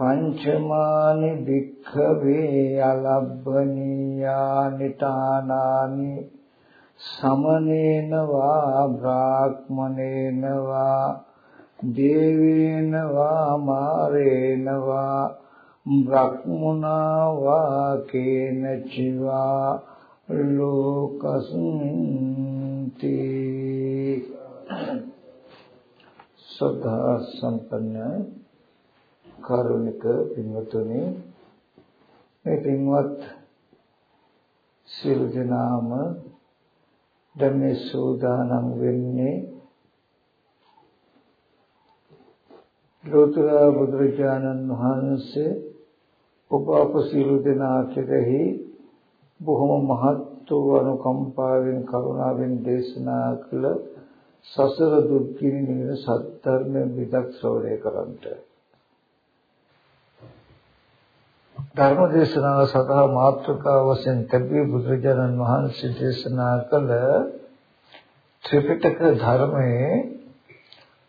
පංචමානි භික්ඛවේ අලබ්බනීයානි තානානි සමනේන වා බ්‍රාහ්මනේන වා දේවේන වා මාරේන වා බ්‍රහ්මුණා වා කේන චිවා ලෝකස්මින්ති සදා සම්පන්න කරුණික පින්වතුනි මේ පින්වත් සියලු දෙනාම දැන් මේ සූදානම් වෙන්නේ ලෝතර බුදුරජාණන් වහන්සේ ඔබ අප සියලු දෙනා කෙරෙහි බොහොම මහත් වූ අනුකම්පාවෙන් කරුණාවෙන් දේශනා කළ සසර දුක්ඛිනි නිවන සත්‍යර්ම විදක් ශ්‍රවණය කරන්ට ධර්ම දේශනාව සඳහා මාතෘකාව වශයෙන් තැබී බුදුරජාණන් වහන්සේ දේශනා කළ ත්‍රිපිටක ධර්මයේ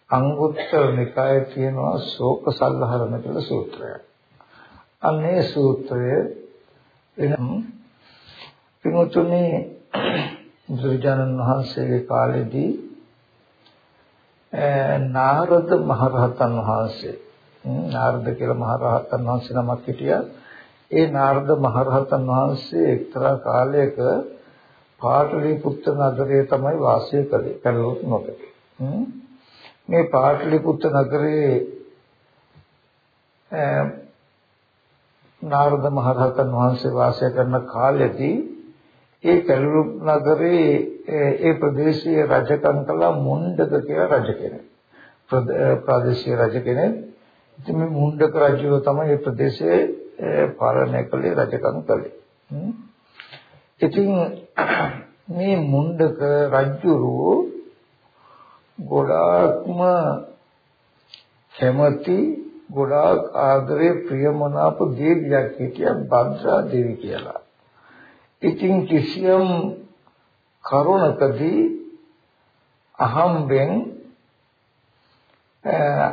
අංගුත්තර නිකායේ තියෙනවා ශෝක සල්හරණ කියලා සූත්‍රය. අන්නේ සූත්‍රය එනම් පිමුතුනේ බුදුරජාණන් වහන්සේගේ කාලෙදී නාරද මහරහතන් වහන්සේ නාරද කියලා මහරහතන් වහන්සේ නමක් හිටියා ඒ නාරද මහරහතන් වහන්සේ එක්තරා කාලයක පාටලිපුත්‍ර නගරයේ තමයි වාසය කළේ පැලොත් නොකේ. මේ පාටලිපුත්‍ර නගරයේ නාරද මහරහතන් වහන්සේ වාසය කරන කාලෙදී ඒ පැලොත් නගරේ ඒ ප්‍රදේශීය රජකම් කළ මුණ්ඩක කියලා රජ කෙනෙක්. ප්‍රාදේශීය රජ කෙනෙක්. ඉතින් මේ මුණ්ඩක රජුව තමයි මේ ප්‍රදේශයේ පාලනය කළේ රජකම් කළේ. ඉතින් මේ මුණ්ඩක රජුරෝ ගොඩාක්ම කැමති ගොඩාක් ආදරේ ප්‍රියමනාප දේවියක් හිටියා භද්‍රා දේවි කියලා. ඉතින් කිසියම් කරුණකදී අහම්බෙන්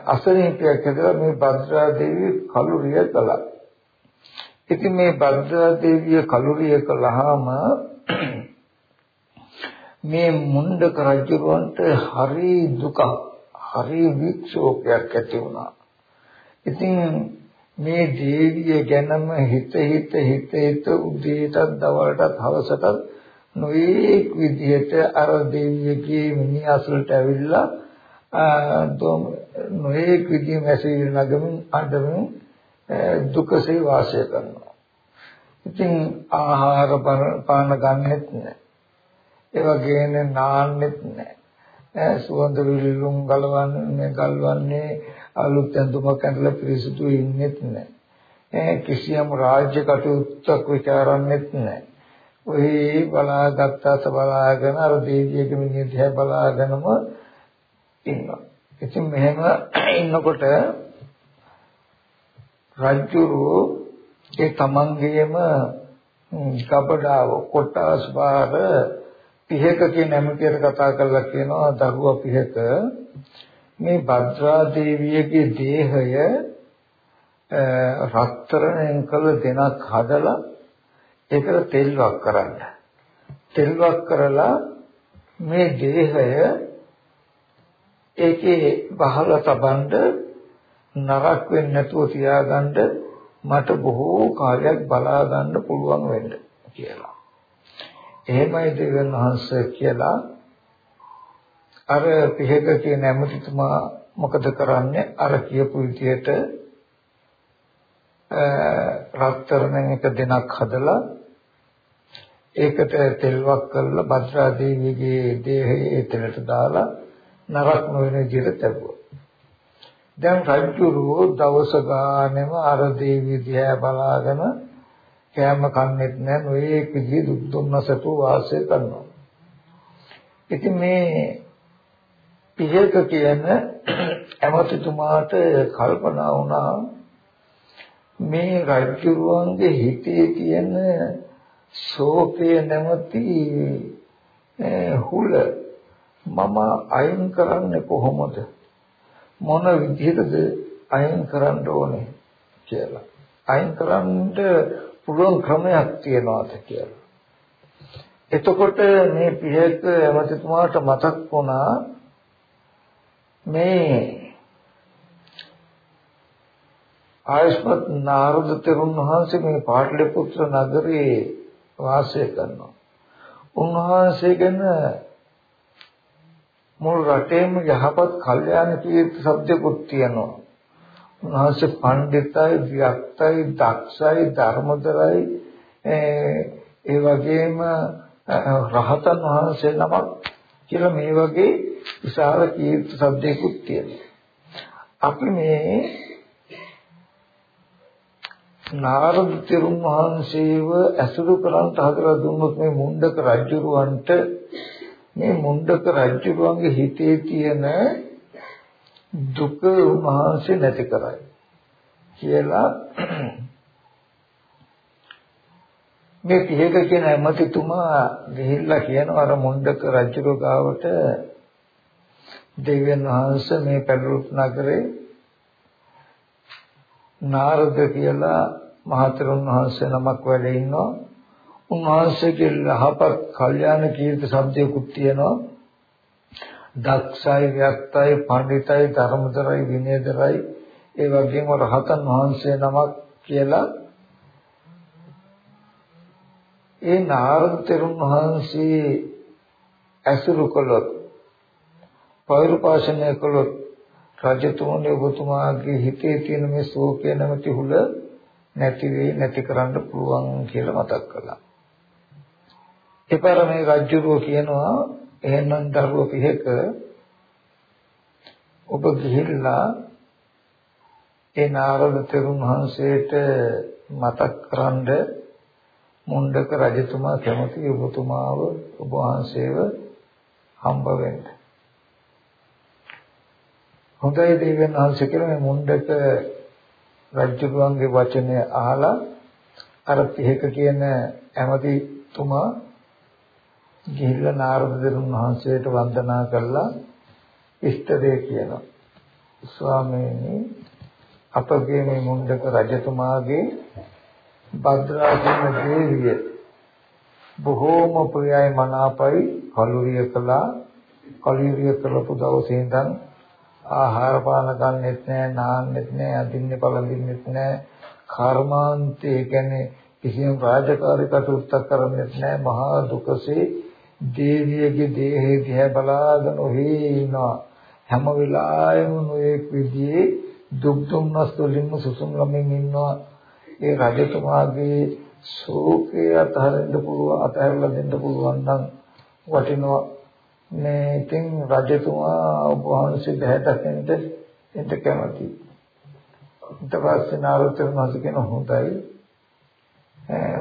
අසනීපයක් ඇදලා මේ භද්‍රා දේවිය කලුරිය කළා. ඉතින් මේ භද්‍රා දේවිය කලුරිය කළාම මේ මුණ්ඩක රජුන්ට හරි දුක හරි වික්ෂෝපයක් ඇති වුණා. ඉතින් මේ දේවිය ගැනම හිත හිත හිත හිත උදේටත් දවල්ටත් හවසටත් නොයේක් විදිහට අර දේවියගේ මිනිහසලට ඇවිල්ලා නොයේක් විදිහ මැසිවිලි නගමින් අඬමින් දුකසේ වාසය කරනවා. ඉතින් ආහාර පාන ගන්නෙත් නැහැ. ඒ වගේම නාන්නෙත් නැහැ. සුවඳ විලුම් ගලවන්නේ ගල්වන්නේ අලුත් ඇඳුමක් ඇඳලා පිරිසිදු ඉන්නෙත් නැහැ. කිසියම් රාජ්‍ය කටයුත්තක් විචාරන්නෙත් නැහැ. ඔහි බලාගත්තාට බලාගෙන අර දේවියගේ මිනිහ දිහා බලාගෙනම ඉන්නවා. ඉතින් මෙහෙම ඉන්නකොට රජුරු ඒ තමන්ගේම කපඩාව කොටස් බාර පිහක කියන ඇමතියට කතා කරලා කියනවා දරුවා පිහක මේ භද්‍රා දේවියගේ දේහය රත්තරණයෙන් කළ දෙනක් හදලා ඒකට තෙල්වක් කරන්න. තෙල්වක් කරලා මේ දේහය ඒකේ බහලා තබන්න නරක වෙන්නේ නැතුව තියාගන්න මට බොහෝ කාලයක් බලා ගන්න පුළුවන් වෙන්න කියලා. එහෙමයි දෙවියන් වහන්සේ කියලා අර පිහක කියන ඇමතිතුමා මොකද කරන්නේ අර කියපු විදියට රත්තරන් එක දෙනක් හදලා ඒකට තෙල්වක් කරලා භද්‍රා දේවියගේ දේහයේ තෙලට දාලා නරක නොවන විදිහට තැබුවා. දැන් රජුරෝ දවස ගානෙම අර දේවිය දිහා බලාගෙන කෑම කන්නේත් නැහැ නොයේක විදිහේ දුක් දුන්නසතු වාසය කරනවා. ඉතින් මේ පියක කියන ඇමතිතුමාට කල්පනා වුණා මේ රජුරුවන්ගේ හිතේ තියෙන ශෝකය නැමැති හුල මම අයින් කරන්නේ කොහොමද මොන විදිහටද අයින් කරන්න ඕනේ කියලා අයින් කරන්න පුළුවන් ක්‍රමයක් තියනවාද කියලා එතකොට මේ පියක ඇමතිතුමාට මතක් වුණා මේ ආයස්මත් නාරද තෙරුන් වහන්සේ මේ පාටලිපුත්‍ර නගරේ වාසය කරනවා. උන්වහන්සේ ගැන මුළු රටේම යහපත් කල්යාණ කීර්ති සත්‍යකුත් තියෙනවා. උන්වහන්සේ පඬිතයි, වික්තයි, දක්ෂයි, ධර්මදරයි ඒ වගේම රහතන් වහන්සේ නමක් කියලා මේ වගේ විශාල කීර්ති සත්‍යකුත් තියෙනවා. අපි මේ නාරද තෙරුන් වහන්සේව ඇසුරු කරන්ට හදලා දුන්නොත් මේ මුණ්ඩක රජුරවන්ට මේ මුණ්ඩක රජුරවන්ගේ හිතේ තියෙන දුක උන්වහන්සේ නැති කරයි කියලා මේ පිහක කියන ඇමතිතුමා ගිහිල්ලා කියනවා අර මුණ්ඩක රජුර ගාවට දෙවියන් වහන්සේ මේ පැදුරුත් නගරේ නාරද කියලා මහතෙරුන් වහන්සේ නමක් වැඩ ඉන්නවා. උන්වහන්සේගේ යහපත් කල්යාණ කීර්ති શબ્දයකුත් තියෙනවා. දක්ෂයි, ව්‍යක්තයි, පඬිතයි, ධර්මදරයි, විනයදරයි ඒ වගේම රහතන් වහන්සේ නමක් කියලා ඒ නාරද තෙරුන් වහන්සේ ඇසුරු කළොත් පෛරුපාසනය කළොත් රජතුමනි ඔබතුමාගේ හිතේ තියෙන මේ ශෝකය නැමැති හුල නැති වෙයි නැති කරන්න පුළුවන් කියලා මතක් කළා. එපාර මේ රජුරෝ කියනවා එහෙනම් දරුව පිහක ඔබ ගිහිල්ලා ඒ නාරද තෙරුන් වහන්සේට මතක් කරන්ඩ මුණ්ඩක රජතුමා කැමති ඔබතුමාව ඔබ වහන්සේව හම්බ වෙන්න. හොඳයි දෙවියන් වහන්සේ කියලා මේ මුණ්ඩක රජුගන්ගේ වචනය අහලා අර පිහක කියන ඇමතිතුමා ගිහිල්ලා නාරද දෙවියන් වහන්සේට වන්දනා කරලා ඉෂ්ටදේ කියනවා. ස්වාමීනි අපගේ මේ මුණ්ඩක රජතුමාගේ භද්‍රා කියන දේවිය බොහෝම ප්‍රියයි මනාපයි කලුරිය කළා. කලුරිය කළපු දවසේ ඉඳන් ආහාර පාන ගන්නෙත් නැහැ නාන්නෙත් නැහැ අදින්නේ පළඳින්නෙත් නැහැ කර්මාන්තේ කියන්නේ කිසියම් රාජකාරී කටයුත්තක් කරන්නෙත් නැහැ මහා දුකසේ දේවියගේ දේහය දිහා බලාගෙන ඔහි ඉන්නවා හැම වෙලාවෙම නොඑක් විදිහේ දුක් දුම්නස් වලින්ම සුසුම් ළමින් ඉන්නවා ඒ රජතුමාගේ ශෝකය අතහරින්න පුළුවන් අතහැරලා දෙන්න පුළුවන් නම් වටිනවා මේ ඉතින් රජතුමා ඔබ වහන්සේ බහැ දකින්න එන්න කැමති. ඊට පස්සේ නාරදතර මාස කියන හොඳයි.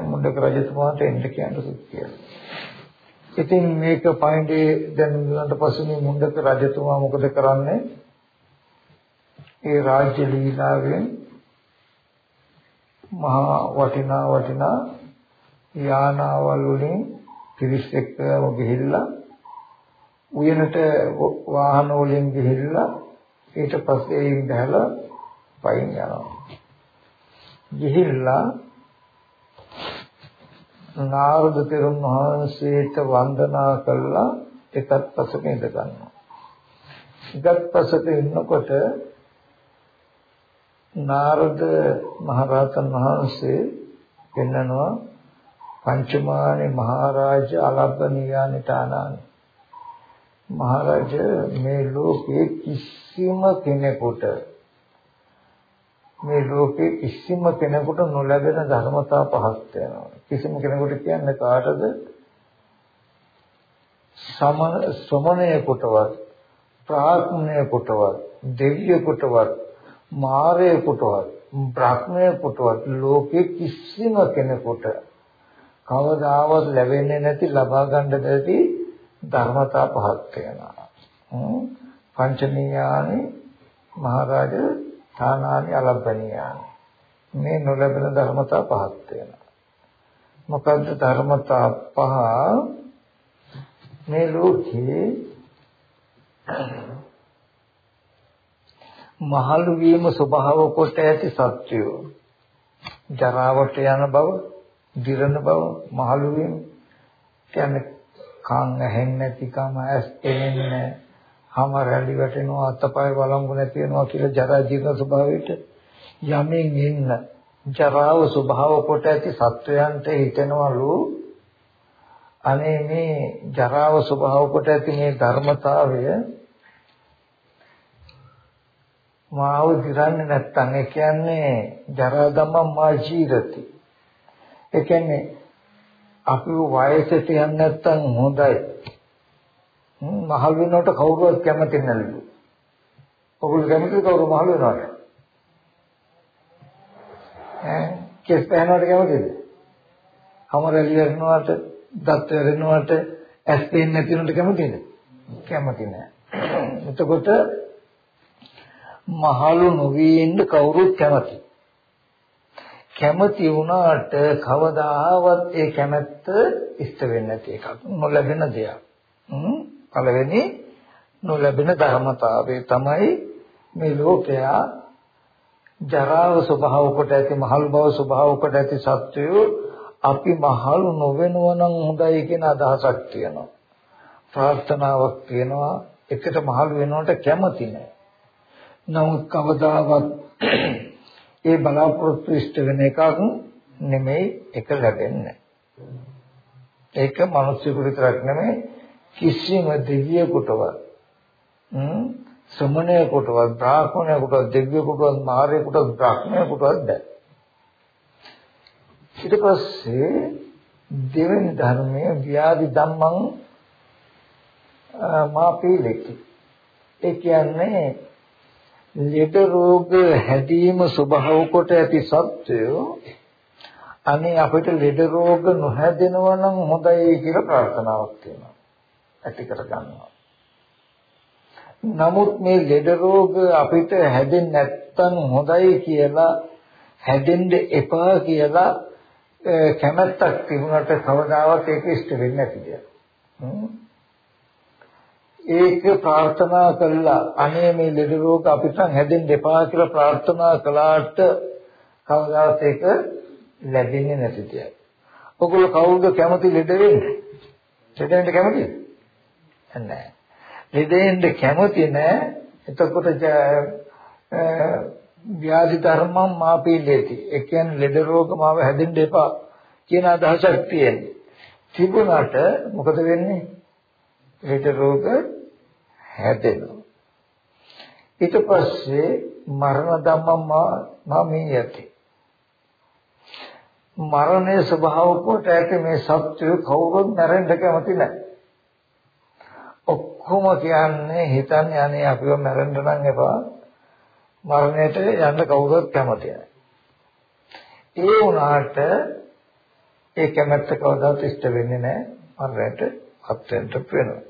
මුණ්ඩක රජතුමාට එන්න කියන්න සුත්තිය. ඉතින් මේක පයින්ඩේ දැන් ඊළඟ පස්සේ මේ මුණ්ඩක රජතුමා මොකද කරන්නේ? ඒ රාජ්‍ය ලීලාවෙන් මහා වටිනා වටිනා යානාවල් වලින් පිරිස් එක්කම ගිහිල්ලා උයනට වාහන වලින් ගිහිල්ලා ඊට පස්සේ ඒන් බහලා පයින් යනවා. ගිහිල්ලා නාරද තෙරුන් වහන්සේට වන්දනා කළා. එකත් පසක ඉඳ ගන්නවා. එකත් පසක ඉන්නකොට නාරද මහරහතන් වහන්සේ පෙන්නනවා පංචමානේ මහරජ අලබ්බනියානි තානානි. මහරජ මේ ලෝකේ කිසිම කෙනෙකුට මේ ලෝකේ කිසිම කෙනෙකුට නොලැබෙන ධර්මතා පහක් වෙනවා කිසිම කෙනෙකුට කියන්නේ කාටද සමන ශ්‍රමණයෙකුටවත් ප්‍රාඥයෙකුටවත් දෙවියෙකුටවත් මාරයෙකුටවත් බ්‍රහ්මයෙකුටවත් ලෝකේ කිසිම කෙනෙකුට කවදාවත් ලැබෙන්නේ නැති ලබා ගන්න බැරි ධර්මතා පහක් වෙනවා. පංචනීයානි මහරජ ථානානි අලබ්බනීයානි මේ නොලැබෙන ධර්මතා පහක් වෙනවා. මොකද්ද ධර්මතා පහ මේ ලෝකේ මහලු වීම ස්වභාව කොට ඇති සත්‍යය ජරාවට යන බව දිරන බව මහලු වීම. කියන්නේ කන් ඇහෙන්නේ නැතිකම ඇස් පේන්නේ හැම රැලි වැටෙනවා අතපය වළංගු නැති වෙනවා කියලා ජරා ජීර්ණ ස්වභාවයට යමින් ඉන්න ජරාව ස්වභාව කොට ඇති සත්වයන්ට හිතෙනවලු. අනේ මේ ජරාව ස්වභාව කොට ඇති මේ ධර්මතාවය මාව දිරන්නේ නැත්තම් ඒ කියන්නේ ජරා ගමන් මා ජීවිතي ඒ කියන්නේ අපි වයසට යන්නේ නැත්තම් හොඳයි. මහල් වෙනකොට කවුරුවත් කැමති නැල්ලු. ඔගොල්ලෝ කැමතිද කවුරු මහල් වෙනවට ඈ කෙස් පැනනවට කැමතිද හමරලි වෙනවට දත් වෙනවට ඇස් පේන්නේ නැති වෙනවට කැමතිද කැමති නෑ එතකොට මහලු නොවී ඉන්න කවුරුත් කැමති. කැමති වුණාට කවදාවත් ඒ කැමැත්ත ඉෂ්ට වෙන්නේ නැති එකක්. නොලැබෙන දෙයක්. පළවෙනි නොලැබෙන ධර්මතාවය තමයි මේ ලෝකයා ජරාව ස්වභාව කොට ඇති මහලු බව ස්වභාව කොට ඇති සත්වයෝ අපි මහලු නොවෙනව නම් හොඳයි කියන අදහසක් තියෙනවා. ප්‍රාර්ථනාවක් තියෙනවා එකට මහලු වෙනවට කැමති නැහැ. නමුත් කවදාවත් ඒ බලාපොරොත්තු ඉෂ්ට වෙන එකක් නෙමෙයි එක ලැබෙන්නේ. ඒක මිනිස්සුන්ට විතරක් නෙමෙයි කිසිම දෙවියෙකුටවත් හ්ම් සමනයෙකුටවත් බ්‍රාහ්මණයෙකුටවත් දෙවියෙකුටවත් මාරයෙකුටවත් බ්‍රාහ්මණයෙකුටවත් බෑ. ඊට පස්සේ දෙවෙනි ධර්මයේ ව්‍යාධි ධම්මං මාපීලෙකි. ඒ කියන්නේ ලෙඩ රෝග හැදීම ස්වභාව කොට ඇති සත්‍යය අනේ අපිට ලෙඩ රෝග නොහැදෙනවා නම් හොඳයි කියලා ප්‍රාර්ථනාවක් තියෙනවා. ඇති කර ගන්නවා. නමුත් මේ ලෙඩ රෝග අපිට හැදෙන්නේ නැත්තම් හොඳයි කියලා හැදෙන්න එපා කියලා කැමැත්තක් තිබුණාට කවදාවත් ඒක ඉෂ්ට වෙන්නේ නැති දෙයක්. ඒක ප්‍රාර්ථනා කළා අනේ මේ ලෙඩ රෝග අපිට හැදෙන්න එපා කියලා ප්‍රාර්ථනා කළාට කවදාවත් ඒක ලැබෙන්නේ නැති දෙයක්. ඔගොල්ලෝ කවුද කැමති ලෙඩ වෙන්නේ? ලෙඩ වෙන්න කැමතිද? නැහැ. ලෙඩ වෙන්න කැමති නැහැ. එතකොට ව්‍යාධි ධර්මම් මාපීලේති. ඒ කියන්නේ ලෙඩ රෝග මාව හැදෙන්න එපා කියන අදහසක් තියෙනවා. තිබුණාට මොකද වෙන්නේ? ලෙඩ රෝග හැදෙනවා. ඊට පස්සේ මරණ ධම්ම මමී යති. මරණයේ ස්වභාව කොට ඇති මේ සත්‍ය කවුරුත් මැරෙන්න කැමති නැහැ. ඔක්කොම කියන්නේ හිතන්නේ අනේ අපිව මැරෙන්න නම් එපා. මරණයට යන්න කවුරුත් කැමති නැහැ. ඒ වුණාට ඒ කැමැත්ත කවදාවත් ඉෂ්ට වෙන්නේ නැහැ. මරණයට අත්වෙන්න වෙනවා.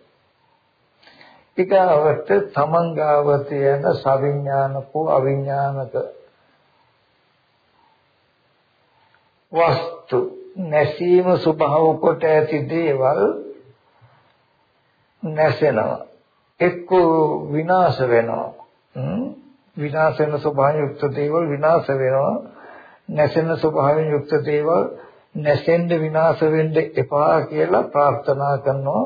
ඊගාවට තමන්ගාවත යන සවිඥානිකෝ අවිඥානික වස්තු නැසීම ස්වභාව කොට ඇති දේවල් නැසෙනවා. එක්ක විනාශ වෙනවා. විනාශ වෙන ස්වභාවයෙන් යුක්ත දේවල් විනාශ වෙනවා. නැසෙන ස්වභාවයෙන් යුක්ත දේවල් නැසෙන්න විනාශ වෙන්න එපා කියලා ප්‍රාර්ථනා කරනවා.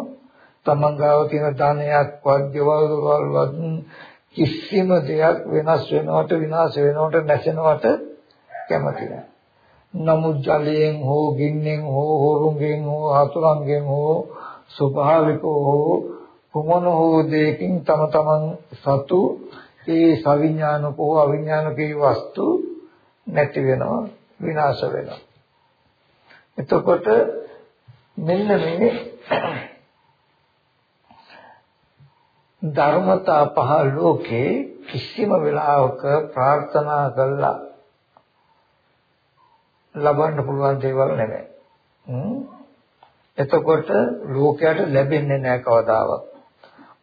තමන් ගාව තියෙන ධනයක් වර්ගවල වලවත් කිසිම දෙයක් වෙනස් වෙනවට විනාශ වෙනවට නැසෙනවට කැමති නැහැ. නමුත් ජලයෙන් හෝ ගින්නෙන් හෝ හොරුන්ගෙන් හෝ හතුරුන්ගෙන් හෝ ස්වභාවිකව හෝ කුමන හෝ දෙයකින් තම තමන් සතු ඒ සවිඥානික හෝ අවිඥානික වස්තු නැති වෙනවා විනාශ වෙනවා. එතකොට මෙන්න මේ ධර්මතා පහ ලෝකේ කිසිම වෙලාවක ප්‍රාර්ථනා කළා ලබන්න පුළුවන් දේවල් නෙමෙයි. එතකොට ලෝකයට ලැබෙන්නේ නැහැ කවදාවත්.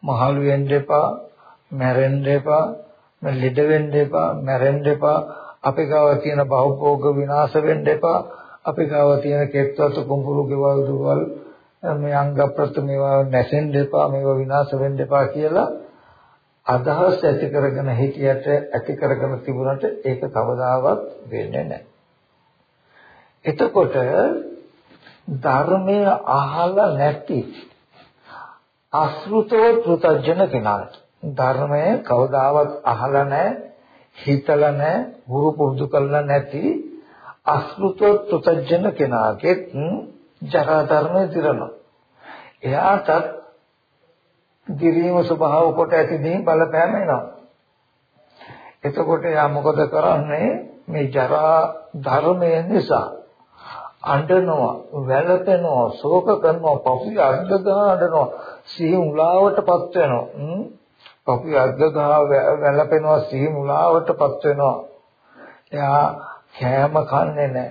මහලු වෙන්න එපා, මැරෙන්න එපා, ලෙඩ වෙන්න එපා, මැරෙන්න එපා. අපේ ගාව තියෙන භවභෝග විනාශ වෙන්න එපා. අපේ ගාව තියෙන කෙත්වතු කුඹුරු ගෙවල් දුවල් මේ අංග ප්‍රත්‍යමේවා නැසෙන්න එපා, මේවා විනාශ වෙන්න එපා කියලා අදහස් ඇති කරගෙන හිටියට ඇති කරගෙන තිබුණට ඒක කවදාවත් වෙන්නේ නැහැ. එතකොට ධර්මය අහලා නැති අසෘතව පෘතජන කෙනාට ධර්මය කවදාවත් අහලා නැහැ හිතලා නැහැ හුරු පුරුදු කරලා නැති අසෘතව පෘතජන කෙනාගේ ජරා ධර්මය දිරනවා. එයාටත් දිරීම ස්වභාව කොට ඇතිදී බලපෑම එනවා. එතකොට එයා මොකද කරන්නේ? මේ ජරා ධර්මය නිසා අඬනවා වැළපෙනවා ශෝක කරනවා පපුව අර්ධ ගහ අඬනවා සිහි මුලාවටපත් වෙනවා. පපුව අර්ධ ගහ වැළපෙනවා සිහි මුලාවටපත් වෙනවා. එයා කෑම කන්නේ නැහැ.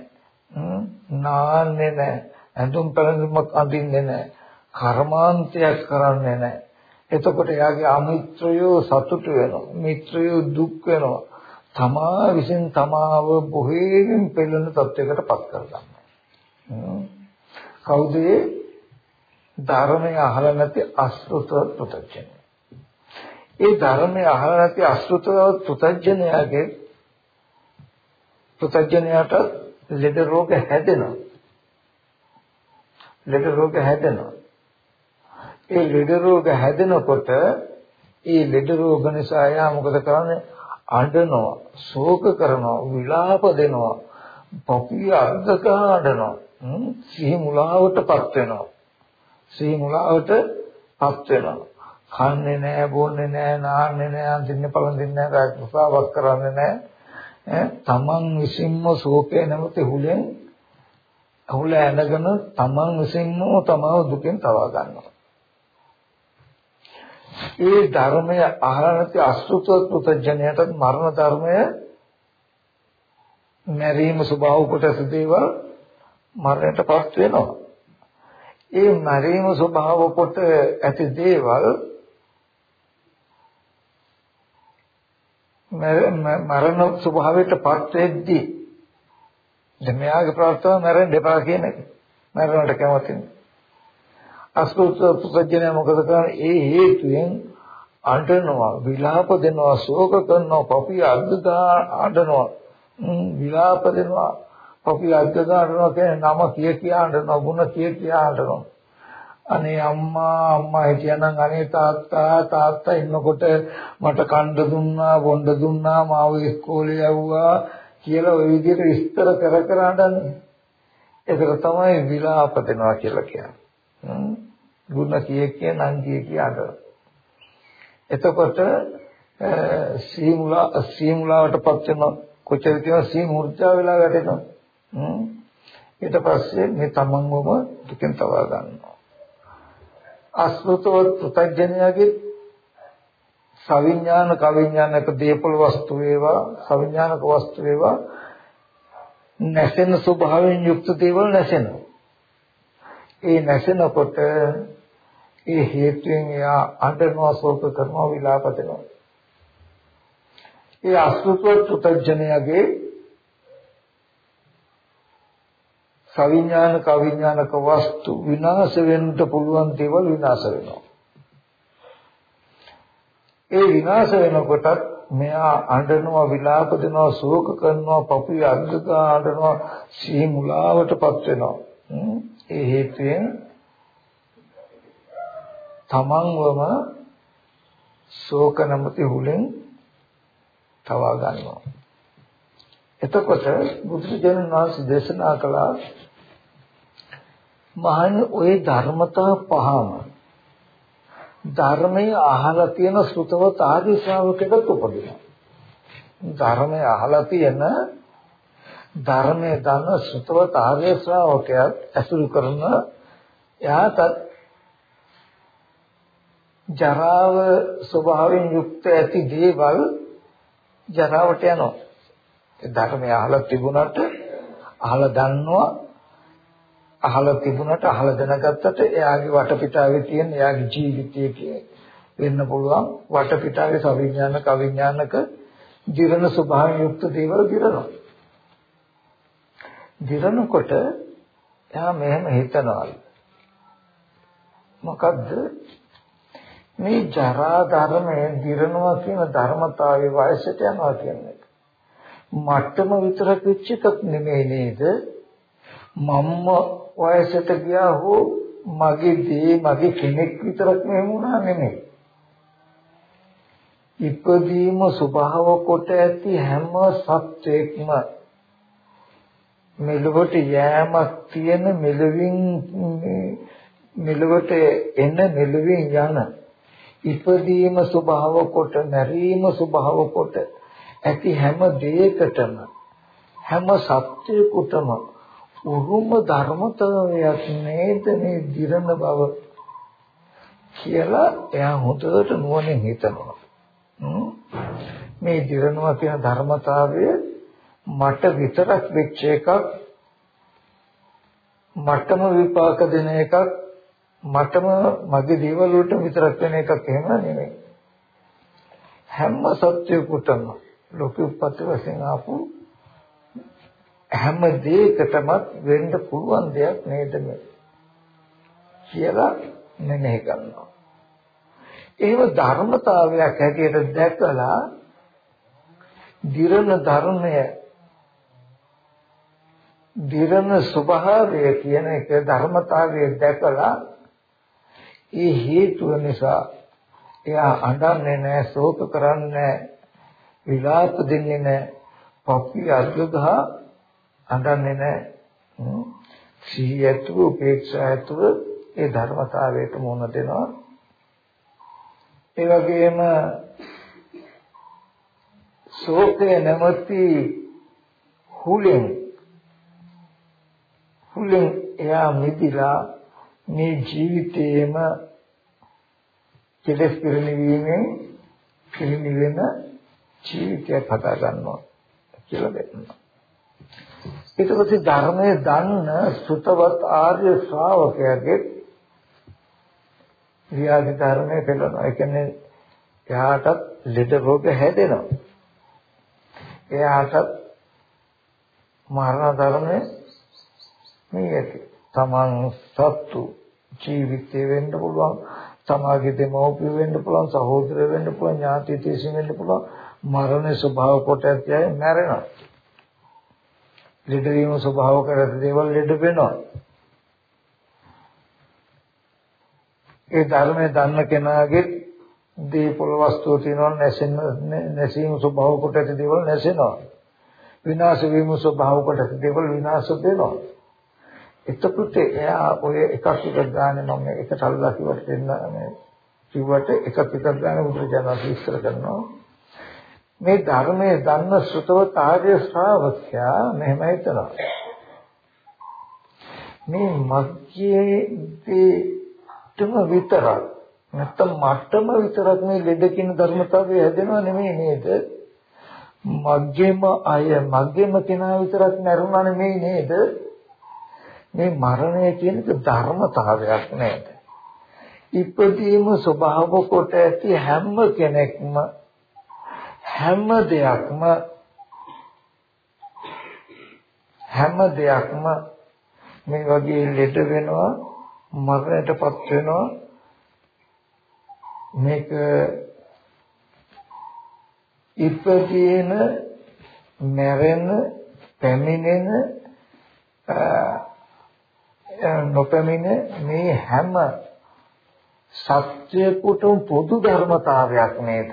නාන්නේ නැහැ. ඇඳුම් පැළඳුමක් අඳින්නේ නැහැ. කර්මාන්තයක් කරන්නේ නැහැ. එතකොට එයාගේ අමිත්‍රයෝ සතුට වෙනවා. මිත්‍රයෝ දුක් වෙනවා. තමා විසින් තමාව බොහේමින් පෙළෙන තත්යකට පත් කරගන්නවා. කවුද ධර්මය අහලා නැති අසෘතව පුතඥය. ඒ ධර්මය අහලා නැති අසෘතව පුතඥයාගේ පුතඥයාට ලෙඩ රෝග හැදෙනවා. ලෙඩ රෝග හැදෙනවා. ඒ ලෙඩ රෝග හැදෙනකොට ඒ ලෙඩ රෝග නිසා යා මොකද කරන්නේ? අඬනවා, ශෝක කරනවා, විලාප දෙනවා, පපිය අර්ධක අඬනවා. සිහි මුලාවටපත් වෙනවා. සිහි මුලාවටපත් වෙනවා. කන්නේ නැහැ, බොන්නේ නැහැ, නාන්නේ නැහැ, අඳින්නේ පළඳින්නේ නැහැ, රාජ්‍යසාවක් කරන්නේ නැහැ. තමන් විසින්ම ශෝකේ නැමැති හුලෙන් හුල ඇනගෙන තමන් විසින්ම තමව දුකෙන් තවා ගන්නවා. ඒ ධර්මය අහලා නැති අසුතවත් පුතඥයට මරණ ධර්මය මැරීම ස්වභාව කොටස දේවල් මරණයටපත් වෙනවා. ඒ මරීම ස්වභාව කොට ඇති දේවල් මරණ ස්වභාවයටපත් වෙද්දී දැන් මෙයාගේ ප්‍රාර්ථනාව මැරෙන්න එපා කියන එක. මරණයට කැමති නෑ. අසුත පුසජන මොකද කරන්නේ? ඒ හේතුවෙන් අඬනවා, විලාප දෙනවා, ශෝක කරනවා, පපිය අද්දා අඬනවා, විලාප දෙනවා අපි අද්ද ගන්නවා කියන්නේ නම කිය කියා අඬනවා ಗುಣ කිය කියා අඬනවා අනේ අම්මා අම්මා හිටියනම් අනේ තාත්තා තාත්තා ඉන්නකොට මට කණ්ඩ දුන්නා බොණ්ඩ දුන්නා මාව ඉස්කෝලේ යවුවා කියලා ওই විදිහට විස්තර කර කර අඬන්නේ ඒක තමයි විලාප දෙනවා කියලා කියන්නේ ගුණ කිය කිය නම් කිය කිය අඬනවා එතකොට සීමුලා සීමුලාවටපත් වෙන කොච්චර තියෙන සී මූර්ඡා වෙලා වැටෙනවා ඊට පස්සේ මේ තමන්වම දුකෙන් තවා ගන්නවා. අස්ෘතවත් පුතඥයාගේ සවිඥානික අවිඥානික දීපල වස්තු වේවා සවිඥානික වස්තු වේවා නැසෙන ස්වභාවයෙන් යුක්ත දේවල් නැසෙනවා. ඒ නැසෙනකොට ඒ හේතුයෙන් එයා අඬනවා ශෝක කරනවා විලාප දෙනවා. ඒ අසුතවත් පුතඥයාගේ සවිඥානික අවිඥානික වස්තු විනාශ වෙන්න පුළුවන් දේවල් විනාශ වෙනවා. ඒ විනාශ වෙනකොටත් මෙයා අඬනවා විලාප දෙනවා ශෝක කරනවා පපුවේ අද්දකා අඬනවා සී මුලාවටපත් වෙනවා. ඒ හේතුවෙන් තමන්වම ශෝක නැමැති හුලෙන් තවා ගන්නවා. එතකොට බුදුරජාණන් වහන්සේ දේශනා කළා මහන්නේ ওই ධර්මතා පහම ධර්මයේ අහලා තියෙන සුතවත ආදී ශ්‍රාවකෙකුට උපදිනවා. ධර්මයේ අහලා තියෙන ධර්මයේ දන්න සුතවත ආර්ය ශ්‍රාවකයාත් ඇසුරු කරන එයාටත් ජරාව ස්වභාවයෙන් යුක්ත ඇති දේවල් ජරාවට යනවා. ධර්මය අහලා තිබුණාට අහලා දන්නවා අහලා තිබුණට අහලා දැනගත්තට එයාගේ වටපිටාවේ තියෙන එයාගේ ජීවිතයේ වෙන්න පුළුවන් වටපිටාවේ සවිඥානික අවිඥානික දිරණ ස්වභාවයෙන් යුක්ත දේවල් දිරනවා. දිරනකොට එයා මෙහෙම හිතනවා. මොකද්ද මේ ජරා ධර්මයේ දිරනවා කියන ධර්මතාවයේ වයසට යනවා කියන්නේ. මට්ටම විතරක් වෙච්ච එකක් නෙමෙයි නේද? මම්ම වයසට ගියා හෝ මගේ දේ මගේ කෙනෙක් විතරක් මෙහෙම වුණා නෙමෙයි. ඉපදීම ස්වභාව කොට ඇති හැම සත්වයක්ම මෙලොවට යෑමක් තියෙන මෙලවින් මෙලොවට එන මෙලවින් යන ඉපදීම ස්වභාව කොට මැරීම ස්වභාව කොට ඇති හැම දෙයකටම හැම සත්‍යයකටම උරුම ධර්මතාවයක් නේද මේ දිරන බව කියලා එයා හොඳට නුවණින් හිතනවා. මේ දිරනවා කියන ධර්මතාවය මට විතරක් වෙච්ච එකක් මටම විපාක දෙන එකක් මටම මගේ දේවල් වලට විතරක් වෙන එකක් එහෙම නෙමෙයි. හැම සත්‍යයකටම ලෝක උප්පත්ති වශයෙන් ආපු හැම දෙයකටම වෙන්න පුළුවන් දෙයක් නේද මේ? කියලා මෙනෙහි කරනවා. එහෙම ධර්මතාවයක් හැටියට දැකලා දිරණ ධර්මය දිරණ ස්වභාවය කියන එක ධර්මතාවය දැකලා ඒ හේතුව නිසා එයා අඬන්නේ නැහැ ශෝක කරන්නේ විලාප දෙන්නේ නැහැ. පොප්පි අර්ගගහ අඬන්නේ නැහැ. සිහියතු උපේක්ෂායතු ඒ ධර්මතාවයට මුහුණ දෙනවා. ඒ වගේම ශෝකය නැමැති හුලෙන් හුලෙන් එයා මිදිලා මේ ජීවිතේම කෙලස් පිරිනිවීමෙන් පිරිනිවෙන ජීවිතයක් හදා ගන්නවා කියලා දෙන්නවා. ඊට පස්සේ ධර්මයේ දන්න සුතවත් ආර්ය ශ්‍රාවකයාගේ ව්‍යාධි ධර්මයේ පෙළනවා. ඒ කියන්නේ එයාටත් ලෙඩ රෝග හැදෙනවා. එයාටත් මරණ ධර්මයේ මේ ඇති. තමන් සත්තු ජීවිතේ වෙන්න පුළුවන්. තමාගේ දෙමව්පිය වෙන්න පුළුවන්, සහෝදරය වෙන්න පුළුවන්, ඥාති තේසින් වෙන්න පුළුවන්. මරණේ ස්වභාව කොට ඇති අය මැරෙනවා. ලෙඩ වීම ස්වභාව කරත් දේවල් ලෙඩ වෙනවා. ඒ ධර්මයේ දන්න කෙනාගේ දීපොළ වස්තුව තියෙනවා නැසෙන්න නැසීම ස්වභාව කොට ඇති දේවල් නැසෙනවා. විනාශ වීම ස්වභාව කොට ඇති දේවල් විනාශ වෙනවා. එතකොට එයා ඔය එකක් එකක් ගානේ මම එකට අල්ලා කිව්වට දෙන්න මේ කිව්වට එකක් එකක් ගානේ බුදුරජාණන් විස්තර කරනවා. මේ ධර්මයේ දන්න ශ්‍රතව ආර්ය ශ්‍රාවකයා මෙහෙම හිතනවා. මේ මග්ගේ මට්ටම විතරක් නැත්තම් මට්ටම විතරක් මේ ලෙඩකින ධර්මතාවය හැදෙනව නෙමෙයි නේද? මග්ගෙම අය මග්ගෙම කෙනා විතරක් මරුණා නෙමෙයි නේද? මේ මරණය කියන එක ධර්මතාවයක් නේද? ඉපදීම ස්වභාව කොට ඇති හැම කෙනෙක්ම හැම දෙයක්ම හැම දෙයක්ම මේ වගේ ලෙඩ වෙනවා මරණයටපත් වෙනවා. මේක ඉපදීන මැරෙන පැමිණෙන නොපැමිණ මේ හැම සත්‍යයකටම පොදු ධර්මතාවයක් නේද?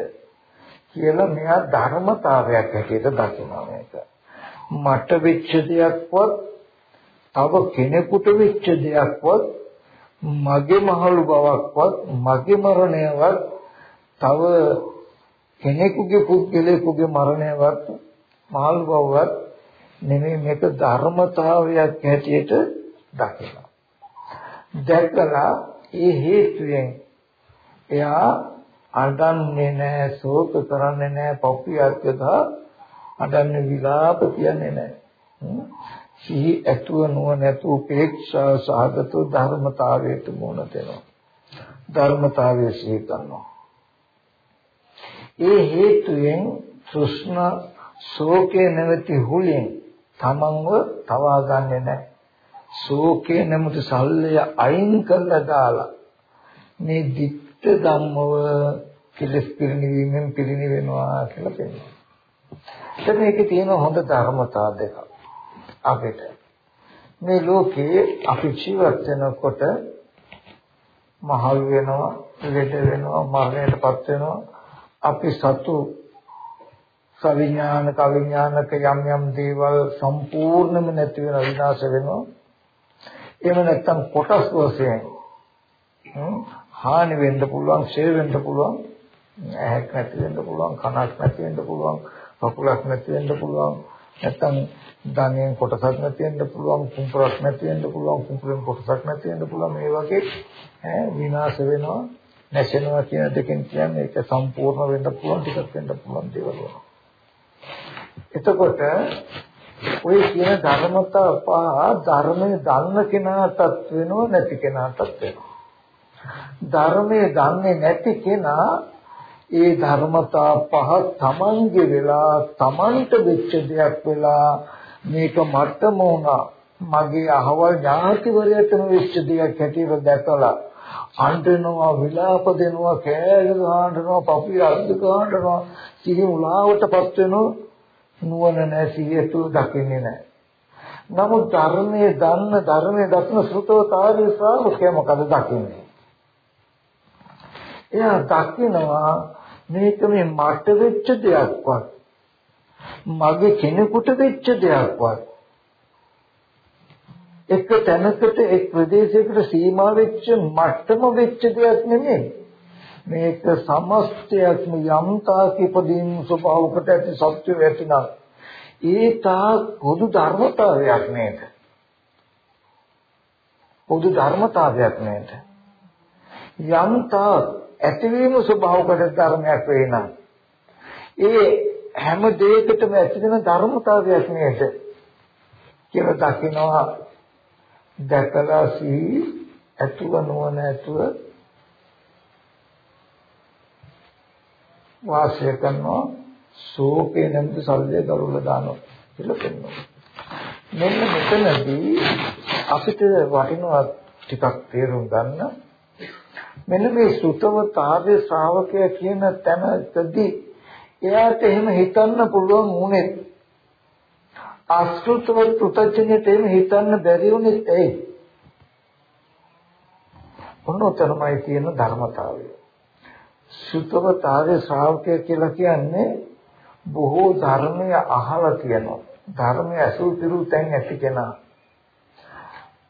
කියලා මෙයා ධර්මතාවයක් හැටියට දකිනවා මේක මට වෙච්ච දෙයක්වත් තව කෙනෙකුට වෙච්ච දෙයක්වත් මගේ මහලු බවක්වත් මගේ මරණයවත් තව කෙනෙකුගේ පුද්ගලයෙකුගේ මරණයවත් මහලු බවවත් නෙමෙයි මේක ධර්මතාවයක් හැටියට දකිනවා. දැකලා ඒ හේතුයෙන් එයා අඬන්නේ නැහැ, ශෝක කරන්නේ නැහැ, පොප්පියත්කදා අඬන්නේ විලාප කියන්නේ නැහැ. සිහි ඇතුව නුවණැතු උපේක්ෂා සාගත ධර්මතාවයට මුණ දෙනවා. ධර්මතාවය සිහි කරනවා. ඒ හේතුයෙන් තෘෂ්ණ ශෝකේ නැවති හුලින් තමන්ව තවා ගන්නෙ නැහැ. ශෝකේ නැමති සල්ලය අයින් කරලා දාලා මේ ditta ධම්මව කෙලස් පිරිනිවීමෙන් පිරිනිවෙනවා කියලා කියනවා. එතන මේකේ තියෙන හොඳ ධර්මතා දෙකක් අපිට. මේ ලෝකේ අපි ජීවත් වෙනකොට මහල් වෙනවා, ලෙඩ වෙනවා, මරණයටපත් වෙනවා. අපි සතු සවිඥානික අවිඥානික යම් යම් දේවල් සම්පූර්ණයෙන්ම නැති වෙන විනාශ වෙනවා. එහෙම නැත්නම් කොටස් වශයෙන් හානි වෙන්න පුළුවන්, ඡේ වෙන්න පුළුවන්, ඇහැක් නැති වෙන්න පුළුවන්, කනක් නැති වෙන්න පුළුවන්, කකුලක් නැති වෙන්න පුළුවන්, නැත්නම් ධනෙන් කොටසක් නැති වෙන්න පුළුවන්, කුඹරක් නැති වෙන්න පුළුවන්, කුඹරෙන් කොටසක් නැති වෙන්න පුළුවන් මේ වගේ ඈ විනාශ වෙනවා, නැසෙනවා කියන දෙකෙන් කියන්නේ ඒක සම්පූර්ණ වෙන්න පුළුවන්, ටිකක් වෙන්න පුළුවන් දේවල් වෙනවා. එතකොට ඔය කියන ධර්මතා පහ ධර්මයේ දන්න කෙනාටත් වෙනව නැති කෙනාටත් වෙනවා. ධර්මයේ දන්නේ නැති කෙනා ඒ ධර්මතා පහ තමන්ගේ වෙලා තමන්ට වෙච්ච දෙයක් වෙලා මේක මට්ටම වුණා මගේ අහවල් ඥාතිවරයටම වෙච්ච දෙයක් හැටියට දැකලා අඬනවා විලාප දෙනවා කෑග ගහනවා පපුවේ අද්ද ගහනවා සිහි උලාවටපත් වෙනවා නුවණ නැසිය තුල දකින්නේ නැහැ. නමුත් ධර්මයේ දන්න ධර්මයේ දක්න සෘතවකාරී ශ්‍රාවකයා මොකද දකින්නේ? එයා දකිනවා මේක මේ මට වෙච්ච දෙයක්වත්. මගේ කෙනෙකුට වෙච්ච දෙයක්වත්. එක තැනකට එක් ප්‍රදේශයකට සීමා වෙච්ච මට්ටම වෙච්ච දෙයක් නෙමෙයි. මේක සමස්තයක්ම යම්තාක ඉපදීම් ස්වභාවකට ඇති සත්‍ය වෙතිනම් ඒ තා පොදු ධර්මතාවයක් නේද? පොදු ධර්මතාවයක් නේද? යම්තා ඇතිවීම ස්වභාවකට ධර්මයක් වෙනනම් ඒ හැම දෙයකටම ඇතිවෙන ධර්මතාවයක් නේද? කියලා දකිනවා දැකලා සී ඇතුව නොවන ඇතුව වාසය කරනවා ශෝකේ නැමැති සල්ලේ දරුවල දානවා කියලා කියනවා. මෙන්න මෙතනදී අපිට වටිනවා ටිකක් තේරුම් ගන්න. මෙන්න මේ සුතවතාර්ය ශ්‍රාවකය කියන තැනදී එයාට එහෙම හිතන්න පුළුවන් වුණේ අසෘතව පුතඥයට එහෙම හිතන්න බැරි වුණේ ඇයි? ඔන්නතරමයි තියෙන ධර්මතාවය. සුතවතාවේ ශ්‍රාවකය කියලා කියන්නේ බොහෝ ධර්මය අහලා තියෙනවා. ධර්මය අසුල් පිරු තැන් ඇති කෙනා.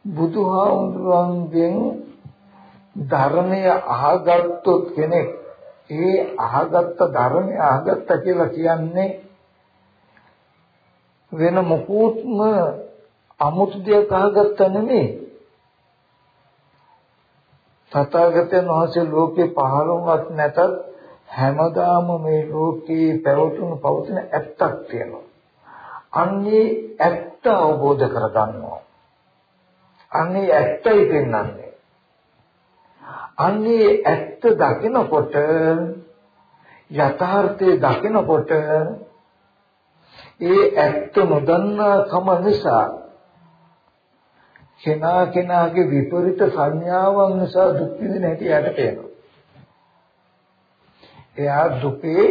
බුදුහාමුදුරන්ගෙන් ධර්මය අහගත්තොත් කෙනෙක් ඒ අහගත්ත ධර්මය අහගත්ත කියලා කියන්නේ වෙන මොකුත්ම අමුතු දෙයක් අහගත්ත නෙමෙයි තථාගතයන් වහන්සේ ලෝකේ පහළොවත් නැතත් හැමදාම මේ ලෝකේ පැවතුණු පවතින ඇත්තක් තියෙනවා. අන්නේ ඇත්ත අවබෝධ කරගන්නවා. අන්නේ ඇත්තයි පෙන්වන්නේ. අන්නේ ඇත්ත දකිනකොට යථාර්ථය දකිනකොට ඒ ඇත්ත නොදන්නා කම නිසා කෙනා කෙනාගේ විපරිත සංඥාවන් නිසා දුක් විඳින හැටි යට පේනවා. එයා දුකේ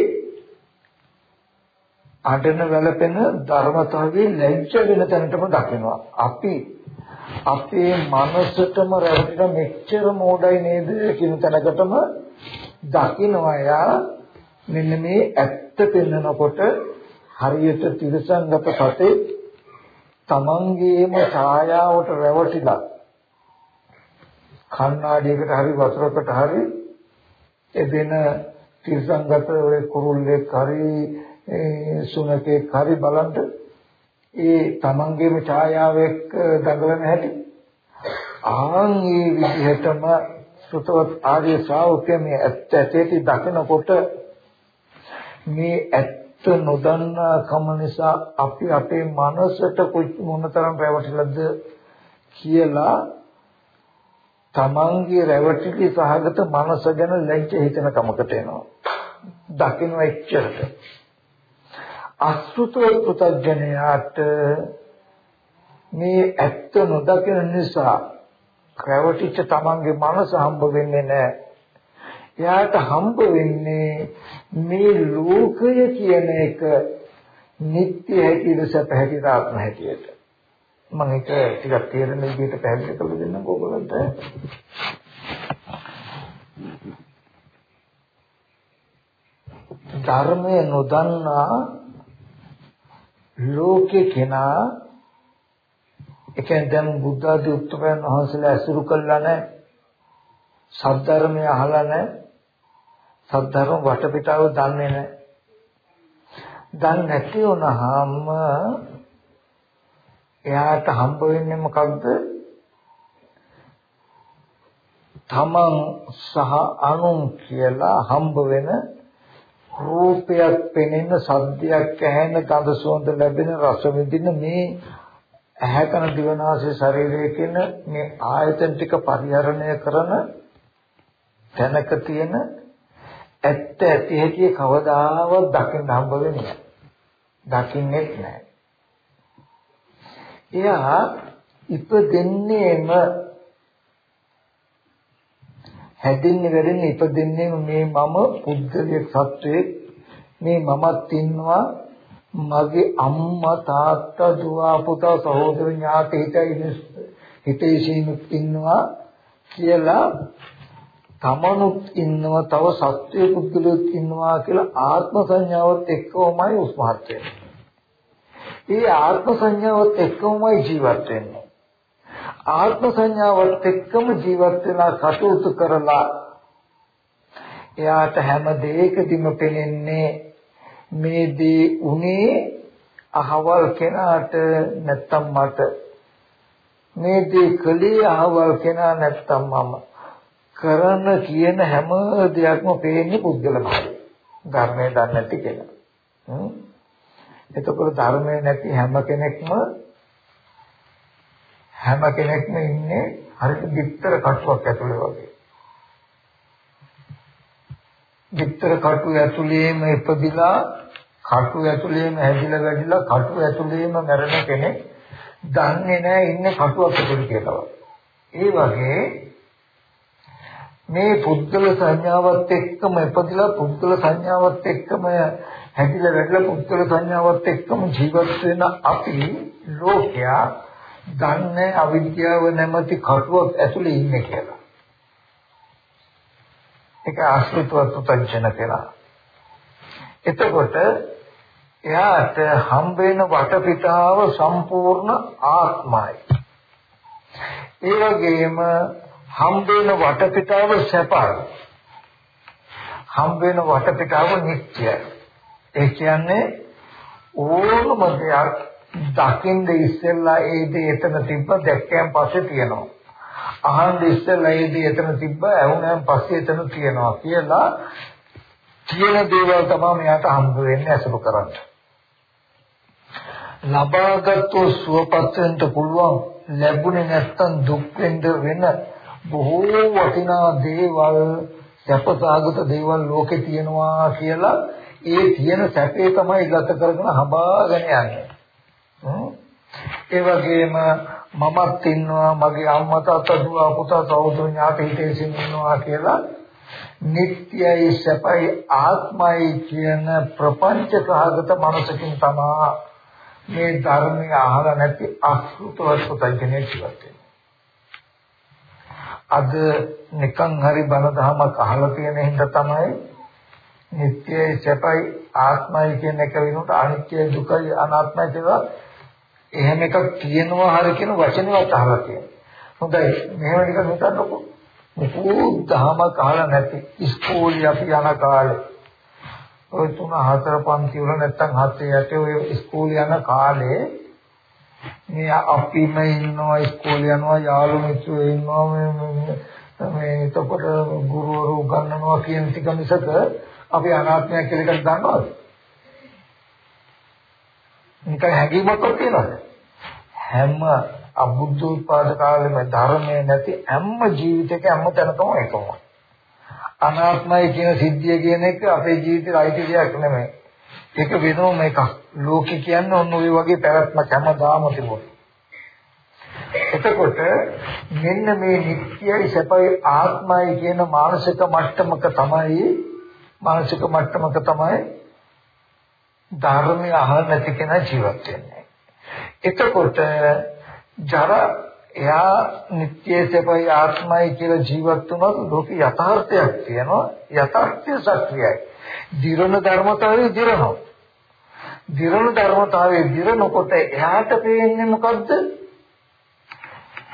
අඩන වැළපෙන ධර්මතාවයේ ලැජ්ජ වෙන තැනටම දකිනවා. අපි අපේ මනසටම රැවටිලා මෙච්චර මෝඩයි නේද කියන තැනකටම දකිනවා එයා මෙන්න මේ ඇත්ත පෙන්නකොට හරියට තිරසංගත සතේ තමන්ගේම ඡායාවට රැවටිලා කණ්ණාඩියකට හරි වතුරකට හරි එදෙන තිරසංගත ඔය කුරුල්ලෙක් හරි සුනකෙක් හරි බලන්න ඒ තමන්ගේම ඡායාව එක්ක දඟලන හැටි ආන් මේ විදිහටම සුතවත් ආර්ය ශ්‍රාවකයා මේ ඇත්ත ඇටි දකිනකොට මේ ඇත්ත ඇත්ත නොදන්නා කම නිසා අපි අපේ මනසට මොනතරම් රැවටිලාද කියලා තමන්ගේ රැවටිලි සහගත මනස ගැන ලැජ්ජ හිතන කමකට එනවා. දකින්න එච්චරට. අසුතෝ පුතඥයාට මේ ඇත්ත නොදකින නිසා රැවටිච්ච තමන්ගේ මනස හම්බ වෙන්නේ නැහැ. එයාට හම්බ වෙන්නේ මේ ලෝකය කියන එක නිත්‍ය හැටියට සැප හැටියට ආත්ම හැටියට. මම ඒක ටිකක් තේරෙන විදිහට පැහැදිලි කරලා දෙන්නම් ඕගොල්ලන්ට. ධර්මය නොදන්නා ලෝකේ කෙනා ඒ කියන්නේ දැන් බුද්ධ ආදී උත්තරයන් වහන්සේලා ඇසුරු කළා නැහැ. සද්ධර්මය අහලා නැහැ. සද්ධර්ම වටපිටාව දන්නේ නැහැ. දන්නේ නැති වුණාම එයාට හම්බ වෙන්නේ මොකක්ද? තමන් සහ අනුන් කියලා හම්බ වෙන රූපයක් පෙනෙන සද්දයක් ඇහෙන ගඳ සුවඳ ලැබෙන රස විඳින මේ ඇහැ කන දිවනාසය ශරීරය කියන මේ ආයතන ටික පරිහරණය කරන තැනක තියෙන ඇත්ත ඇති හැටි කවදාවත් දකින්න හම්බ වෙන්නේ නැහැ. දකින්නෙත් නැහැ. එයා ඉපදෙන්නේම හැදෙන්නේ වැඩෙන්නේ ඉපදෙන්නේම මේ මම පුද්ගලික සත්වයේ මේ මමත් ඉන්නවා මගේ අම්මා තාත්තා දුව පුතා සහෝදර ඥාති හිතයි හිතේශීනුත් ඉන්නවා කියලා තමනුත් ඉන්නවා තව සත්වයේ පුද්ගලයෙක් ඉන්නවා කියලා ආත්ම සංඥාවත් එක්කමයි උස්මහත් වෙන්නේ. ඒ ආත්ම සංඥාවත් එක්කමයි ජීවත් වෙන්නේ. ආත්ම සංඥාවත් එක්කම ජීවත් වෙලා කටයුතු කරලා එයාට හැම දෙයකදීම පෙනෙන්නේ මේ දේ උනේ අහවල් කෙනාට නැත්තම් මට. මේ දේ කලේ අහවල් කෙනා නැත්තම් මම. කරන කියන හැම දෙයක්ම පේන්නේ පුද්ගල භාවය. ධර්මයේ දන්නේ නැති කෙනා. එතකොට ධර්මයේ නැති හැම කෙනෙක්ම හැම කෙනෙක්ම ඉන්නේ හරියට විතර කටුවක් ඇතුලේ වගේ. විතර කටුව ඇතුලේම ඉපදිලා කටුව ඇතුලේම හැදිලා වැඩිලා කටුව ඇතුලේම මැරෙන කෙනෙක් දන්නේ නැහැ ඉන්නේ කටුවක් ඇතුලේ කියලා. ඒ වගේ මේ පුද්ගල සංඥාවත් එක්කම ඉපදිලා පුද්ගල සංඥාවත් එක්කම හැදිලා වැඩිලා පුද්ගල සංඥාවත් එක්කම ජීවත් වෙන අපි ලෝකයා දන්නේ අවිද්‍යාව නැමැති කටුවක් ඇතුලේ ඉන්නේ කියලා. ඒක ආශ්‍රිතව තුතංචන කියලා. එතකොට එයාට හම්බ වෙන වටපිටාව සම්පූර්ණ ආත්මයි. ඒ වගේම හම්බ වෙන වටපිටාව සැපයි. හම්බ වෙන වටපිටාව නිත්‍යයි. ඒ කියන්නේ ඕනම දෙයක් දකින්ද ඉස්සෙල්ලා ඒ දේ එතන තිබ්බ දැක්කයන් පස්සේ තියෙනවා. අහන්න ඉස්සෙල්ලා ඒ දේ එතන තිබ්බ ඇහුණාන් පස්සේ එතන තියෙනවා කියලා කියන දේවල් තමයි මෙයාට හම්බ වෙන්නේ අසුබ කරන්න. ලබාගත්තු සුවපත් වෙන්න පුළුවන් ලැබුණේ නැත්තම් දුක් වෙන්න වෙන බොහෝ වටිනා දේවල් සැපසාගත දේවල් ලෝකේ තියෙනවා කියලා ඒ තියෙන සැපේ තමයි ගත කරගෙන හඹාගෙන යන්නේ. ඒ වගේම මමත් ඉන්නවා මගේ අම්මා තාත්තා දුව පුතා සහෝදර ඥාති හිතේසින් ඉන්නවා කියලා නිට්ටයයි සැපයි ආත්මයි කියන ප්‍රපංච සහගත මනසකින් තමා මේ ධර්මය අහලා නැති අසුතවත් පුතඥය ජීවත් අද නිකන් හරි බණ දහමක් අහලා තියෙන හින්දා තමයි නිට්ටයයි සැපයි ආත්මයි කියන එක වෙනුවට අනිත්‍ය දුකයි අනාත්මයි කියලා එහෙම එකක් කියනවා හර කියන වචනවත් අහලා තියෙනවා. හොඳයි මෙහෙම ටික හිතන්නකෝ. මොකෝ දහමක් අහලා නැති ඉස්කෝලේ අපි යන කාලේ ඔය තුන හතර පන්ති වල නැත්තම් හතේ යටේ ඔය ඉස්කෝලේ යන කාලේ මේ අපිම ඉන්නවා ඉස්කෝලේ යනවා යාළු මිත්‍රයෝ ඉන්නවා මේ මේ එතකොට ගුරුවරු උගන්වනවා කියන ටික මිසක අපි අනාත්මයක් කියලා එකක් දන්නවද? නිකන් හැඟීමක්වත් තියනවද? හැම අබුද්ධ උත්පාද කාලෙම ධර්මයේ නැති හැම ජීවිතයක හැම තැනකම එකමයි. අනාත්මයි කියන සිද්ධිය කියන එක අපේ ජීවිතේ අයිති දෙයක් නෙමෙයි. ඒක වෙනම එකක්. ලෝකෙ කියන්නේ ඔන්න ඔය වගේ පැවැත්මක් හැමදාම තිබුණා. එතකොට මෙන්න මේ නිත්‍යයි සැපයි ආත්මයි කියන මානසික මට්ටමක තමයි මානසික මට්ටමක තමයි ධර්මය අහන්න නැති කෙනා ජීවත් වෙන්නේ. එතකොට ජර එයා නිත්‍ය සැපයි ආත්මයි කියලා ජීවත් වුණොත් ලෝක යථාර්ථයක් තියෙනවා යථාර්ථය සත්‍යයි. දිරණ ධර්මතාවය දිරනවා. දිරණ ධර්මතාවයේ දිරනකොට එයාට පේන්නේ මොකද්ද?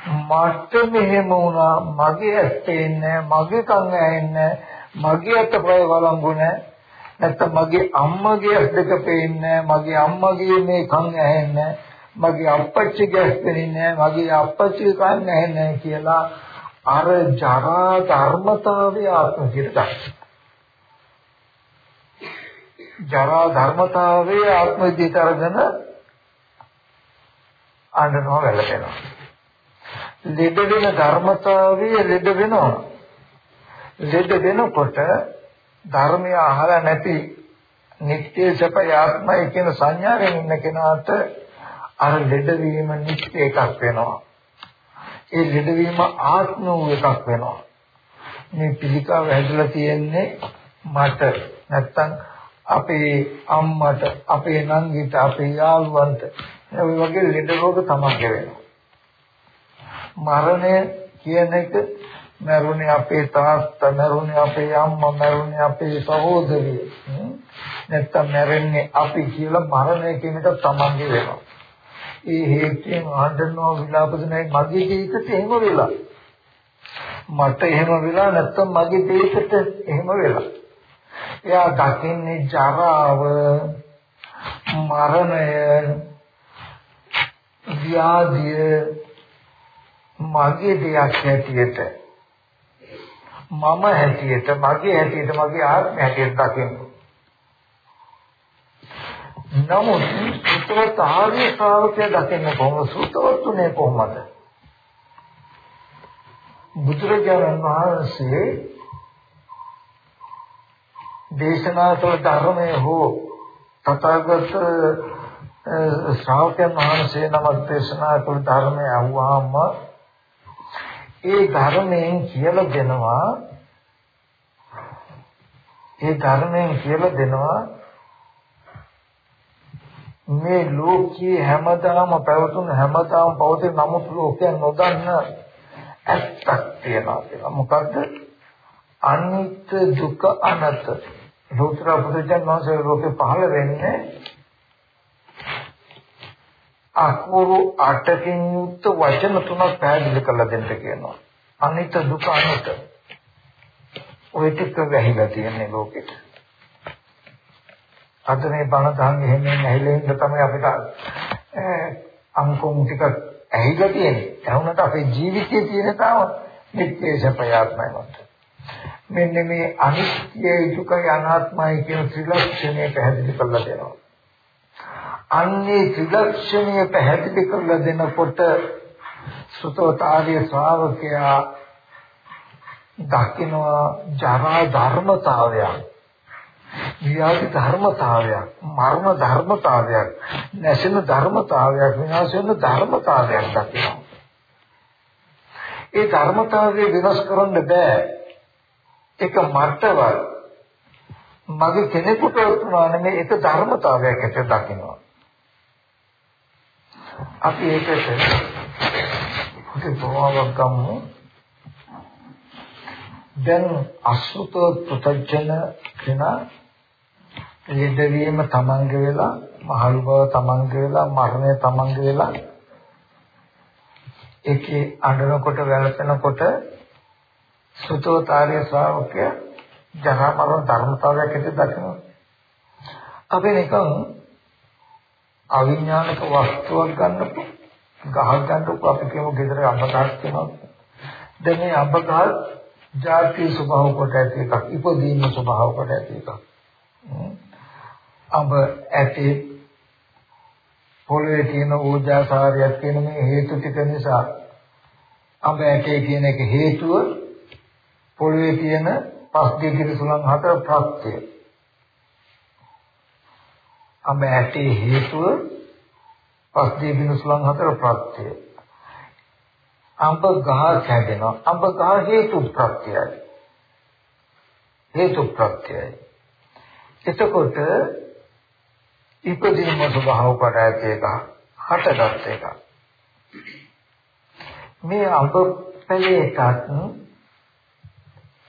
මට මෙහෙම වුණා මගේ ඇස් පේන්නේ මගේ කන් ඇහෙන්නේ මගේ අතපය වළංගු නැත්නම් මගේ අම්මගේ ඇස් දෙක පේන්නේ මගේ අම්මගේ මේ කන් ඇහෙන්නේ මගේ අප්පච්චිගේ ඇස් පේන්නේ මගේ අප්පච්චිගේ කන් ඇහෙන්නේ කියලා අර ජරා ධර්මතාවය ආත්ම කියලා ජරා ධර්මතාවයේ ආත්ම විදිහට අරගෙන අඬනවා වැළපෙනවා ලෙඩ වෙන ධර්මතාවයේ ලෙඩ වෙනවා. ලෙඩ වෙනකොට ධර්මය අහලා නැති නිත්‍ය සප ආත්මය කියන සංඥාවෙන් ඉන්න කෙනාට අර ලෙඩ වීම නිත්‍ය එකක් වෙනවා. ඒ ලෙඩ වීම ආත්ම වූ එකක් වෙනවා. මේ පිළිකාව හැදලා තියෙන්නේ මට නැත්තම් අපේ අම්මට අපේ නංගිට අපේ යාළුවන්ට ඒ වගේ ලෙඩ රෝග තමයි වෙනවා. මරණය කියන එක මරුණේ අපේ තාත්තා මරුණේ අපේ අම්මා මරුණේ අපේ සහෝදරිය නැත්තම් මැරෙන්නේ අපි කියලා මරණය කියන එක තමන්ගේ වෙනවා ඒ හේතුයෙන් ආඬනවා විලාපදනයි මගේ ජීවිතේට එහෙම වෙලා. මට එහෙම වෙලා නැත්තම් මගේ දේශයට එහෙම වෙලා. එයා දකින්නේ ජරාව මරණය ව්‍යාධිය මගේ දෙයක් හැටියට. මම හැටියට මගේ හැටියට මගේ ආත්මය හැටියට දකින්න. නමුත් සුතවත් ආර්ය ශ්‍රාවකයා දකින්න කොහොමද සුතවත්ුනේ කොහොමද? බුදුරජාණන් වහන්සේ දේශනා කළ ධර්මයේ හෝ තථාගත ශ්‍රාවකයන් වහන්සේ නමක් දේශනා කළ ධර්මය අහුවාම ඒ ධර්මයෙන් කියලා දෙනවා ඒ ධර්මයෙන් කියලා දෙනවා මේ ලෝකයේ හැමදාම පැවතුන හැමදාම පවතින නමුත් ලෝකයන් නොදන්න ඇත්තක් තියෙනවා කියලා. මොකද්ද? අනිත්‍ය දුක අනත්. ලෝතර බුදුජන් වහන්සේ ලෝකේ පහළ වෙන්නේ අකුරු අටකින් යුක්ත වචන තුනක් පැහැදිලි කරලා දෙන්න කියනවා. අනිත්‍ය දුක අනිත්‍ය. ඔය ටික වැහිලා තියෙන්නේ ලෝකෙට. අද මේ බණ දහම් එහෙම ඇහිලා ඉන්න තමයි අපිට අංකුම් ටික ඇහිලා තියෙන්නේ. එහුණට අපේ ජීවිතයේ තියෙන තාම නිත්‍ය සපයාත්මයිවත්. මෙන්න මේ අනිත්‍යයි දුකයි අනාත්මයි කියන ත්‍රිලක්ෂණය පැහැදිලි කරලා දෙනවා. අන්නේ ත්‍රිලක්ෂණය පැහැදිලි කරලා දෙනකොට සුතෝතාරිය ශ්‍රාවකයා දකිනවා ජරා ධර්මතාවයක් වියාති ධර්මතාවයක් මරණ ධර්මතාවයක් නැසෙන ධර්මතාවයක් විනාශ වෙන ධර්මතාවයක් දකිනවා. ඒ ධර්මතාවය විනාශ කරන්න බෑ. ඒක මටවත් මගේ කෙනෙකුට උනා නෙමෙයි ඒක ධර්මතාවයක් ඇට දකිනවා. අපි ඒකට පොඩි ප්‍රවාහයක් ගමු. දැන් අසුත පුතජන කෙනා ලෙඩවීම තමන්ගේ වෙලා මහලු බව තමන්ගේ වෙලා මරණය තමන්ගේ වෙලා ඒකේ අඬනකොට වැළපෙනකොට සුතෝතාරිය ශ්‍රාවකය ජරා මරණ ධර්මතාවයක් ඇති දකිනවා. අපි නිකන් අවිඥානික වස්තුවක් ගන්නකො ගහක් ගන්නකො අපි කියමු ගෙදර අඹ ගහක් තියෙනවා. දැන් මේ අඹ ගහ ජාති ස්වභාව කොට ඇති එකක් ඉපදීම ස්වභාව කොට ඇති එකක්. අඹ ඇටි පොළවේ තියෙන ඌර්ජාකාරයක් කියන මේ හේතු ටික නිසා අඹ ඇටේ කියන එක හේතුව පොළවේ තියෙන පස් දෙකේ සුලං හතර ප්‍රත්‍යය. අඹ ඇටේ හේතුව පස් දෙකේ සුලං හතර ප්‍රත්‍යය. අඹ ගහ හැදෙනවා. අඹ ගහ හේතු ප්‍රත්‍යයයි. හේතු ප්‍රත්‍යයයි. එතකොට ඉපදීම ස්වභාව පඩායක එක හටගත් එක. මේ අඹ පැලේටත්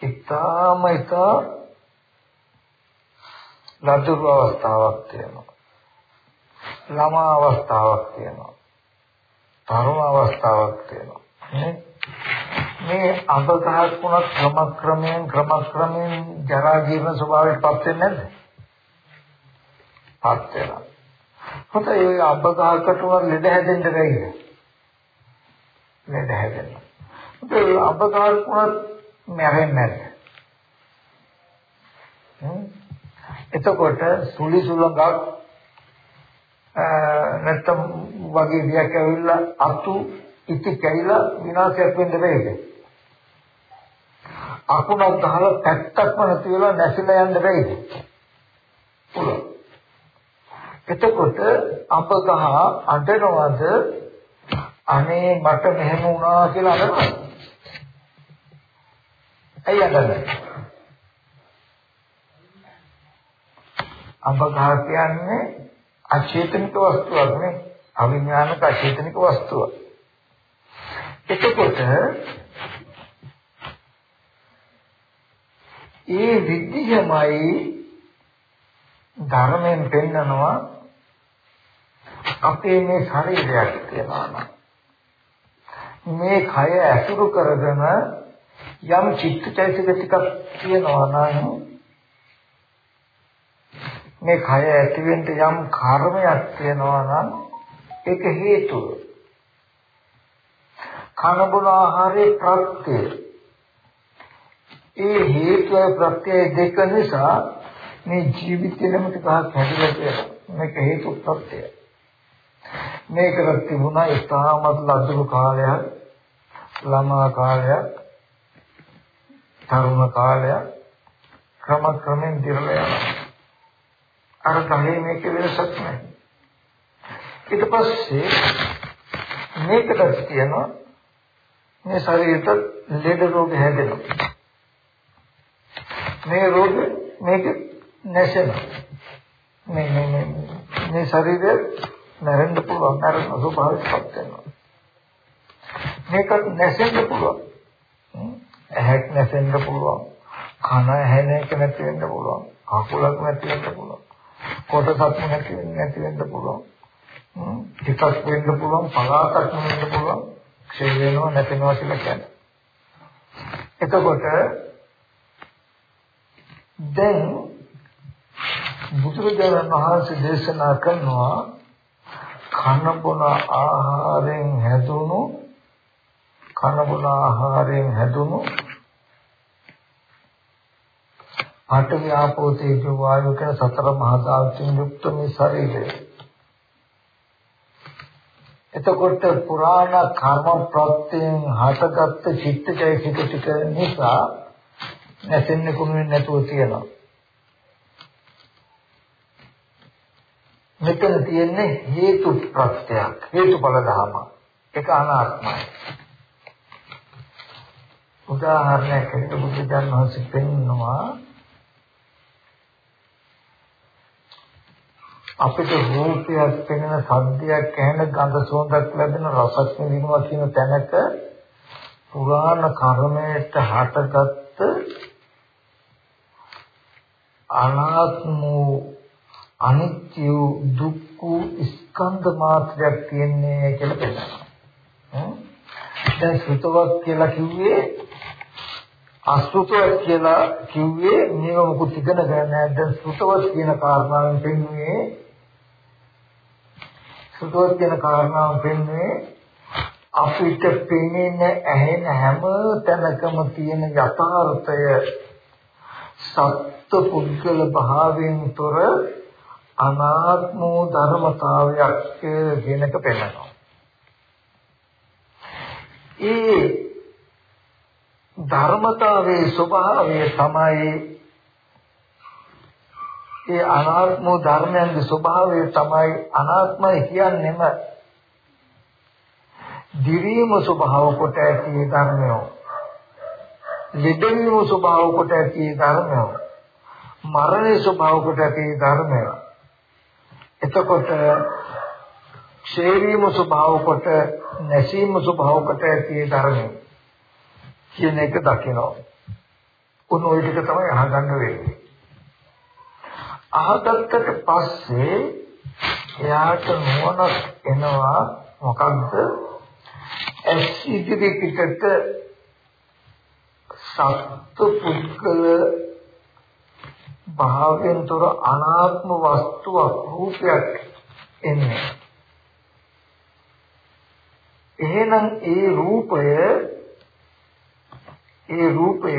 ඉතාම එක ලදරු අවස්ථාවක් තියෙනවා. ළමා අවස්ථාවක් තියෙනවා. තරුණ අවස්ථාවක් තියෙනවා. මේ අඹ ගහක් වුණත් ක්‍රමක්‍රමයෙන් ක්‍රමක්‍රමයෙන් ජරා ජීවන ස්වභාවයට පත් වෙන්නේ නැද්ද? පත් වෙනවා. හොඳයි ඔය අඹ ගහකට උනත් ලෙඩ හැදෙන්න බැයිද? ලෙඩ හැදෙනවා. හොඳයි අඹ ගහක් උනත් මැරෙන්නේ නැද්ද? එතකොට සුලි සුලඟක් නැත්තම් වගේ දෙයක් ඇවිල්ලා අතු ඉති කැයිලා විනාශයක් වෙන්න බෑද? අකුණක් ගහලා පැත්තක්ම නැති වෙලා නැසිලා යන්න බෑද? පුළුවන්. එතකොට අප ගහ අඬනවද අනේ මට මෙහෙම වුණා කියලා අඬනවද? ඇයි අඬන්නේ? අප ගහ කියන්නේ අචේතනික වස්තුවක් නේ. අවිඥානික අචේතනික වස්තුවක්. එතකොට ඒ විදිහමයි ධර්මයෙන් පෙන්නනවා අපේ මේ ශරීරයක් තියනවා. මේ කය ඇසුරු කරගෙන යම් චිත්තචෛතසික ටිකක් තියෙනවා නම් මේ කය ඇතිවෙන්න යම් කර්මයක් තියෙනවා නම් ඒක හේතුව. කන බොන ආහාරයේ ප්‍රත්‍ය. ඒ හේතුව ප්‍රත්‍ය දෙක නිසා මේ ජීවිතේම ටිකක් හැදලා තියෙනවා. මේක හේතු ප්‍රත්‍යය මේකට තිබුණා ඉතාමත් ලද්දුණු කාලයක් ළමා කාලයක් තරුණ කාලයක් ක්‍රම ක්‍රමෙන් දිරලා යනවා අර ගහේ මේක වෙනසක් නැහැ ඊට පස්සේ මේකට කියනවා මේ ශරීරයට ලෙඩ රෝග හැදෙනවා. මේ රෝග මේක නැසෙනවා. මේ මේ මේ මේ ශරීරය නැරෙන්න පුළුවන් නැරෙන ස්වභාවයක්පත් වෙනවා. මේක නැසෙන්න පුළුවන්. ඇහැක් නැසෙන්න පුළුවන්. කන ඇහෙන එක නැති වෙන්න පුළුවන්. කකුලක් නැති වෙන්න පුළුවන්. කොටසක් නැති නැති වෙන්න පුළුවන්. ටිකක් වෙන්න පුළුවන්, පලාතක් වෙන්න පුළුවන්. ක්ෂය වෙනවා නැතෙනවා කියලා කියන්නේ. එතකොට දැන් බුදුරජාණන් වහන්සේ දේශනා කරනවා කන බොන ආහාරයෙන් හැදුණු කන බොන ආහාරයෙන් හැදුණු ආඨවි ආපෝ තේජෝ වායු කියන සතර මහා ධාතුන් යුක්ත මේ ශරීරය එතකොට පුරාණ කර්ම ප්‍රත්‍යයෙන් හටගත්ත චිත්තචෛතසික ටික නිසා නැසෙන්නේ කුණුවෙන් නැතුව තියෙනවා. මෙතන තියෙන්නේ හේතු ප්‍රත්‍යක් හේතුඵල ධම. ඒක අනාත්මයි. උදාහරණයක් විදිහට බුද්ධ ඥාන වහන්සේ පෙන්වනවා අපිට රූපයක් පෙනෙන සද්දයක් ඇහෙන ගඳ සුවඳක් ලැබෙන රසක් විඳිනවා කියන තැනක පුරාණ කර්මයට හටගත්ත අනාත්ම අනිත්‍ය දුක්ඛ ස්කන්ධ මාත්‍රයක් තියෙන්නේ කියලා පෙන්නනවා. දැන් සුතවත් කියලා කිව්වේ අසුතවත් කියලා කිව්වේ මේව මොකුත් ඉගෙන ගන්න නැහැ. දැන් සුතවත් කියන කාරණාවෙන් පෙන්වන්නේ සුතවත් කියන කාරණාව වෙන්නේ අපිට පෙනෙන ඇහෙන හැම තැනකම තියෙන යථාර්ථය සත්‍ය පුද්ගල භාවයෙන් තොර අනාත්ම ධර්මතාවයක් කියන එක පෙන්වනවා. ඒ ධර්මතාවයේ ස්වභාවය තමයි ඒ අනාත්ම ධර්මයන්ගේ ස්වභාවය තමයි අනාත්මයි කියන්නේම දිවීම ස්වභාව කොට ඇති ධර්මය. ලිදවීම ස්වභාව කොට ඇති ධර්මය. මරණේ ස්වභාව කොට ඇති ධර්මය. එතකොට ක්ෂේරීම ස්වභාව කොට නැසීම ස්වභාව කොට ඇති ධර්මය කියන එක දකිනවා. උන් ওই ටික තමයි අහගන්න වෙන්නේ. අහගත්තට පස්සේ එයාට නුවණ එනවා මොකක්ද? ඇස් ඉදිරි පිටට සත්තු පුද්ගල භාවයෙන් තොර අනාත්ම වස්තුවක් රූපයක් එන්නේ. එහෙනම් ඒ රූපය ඒ රූපය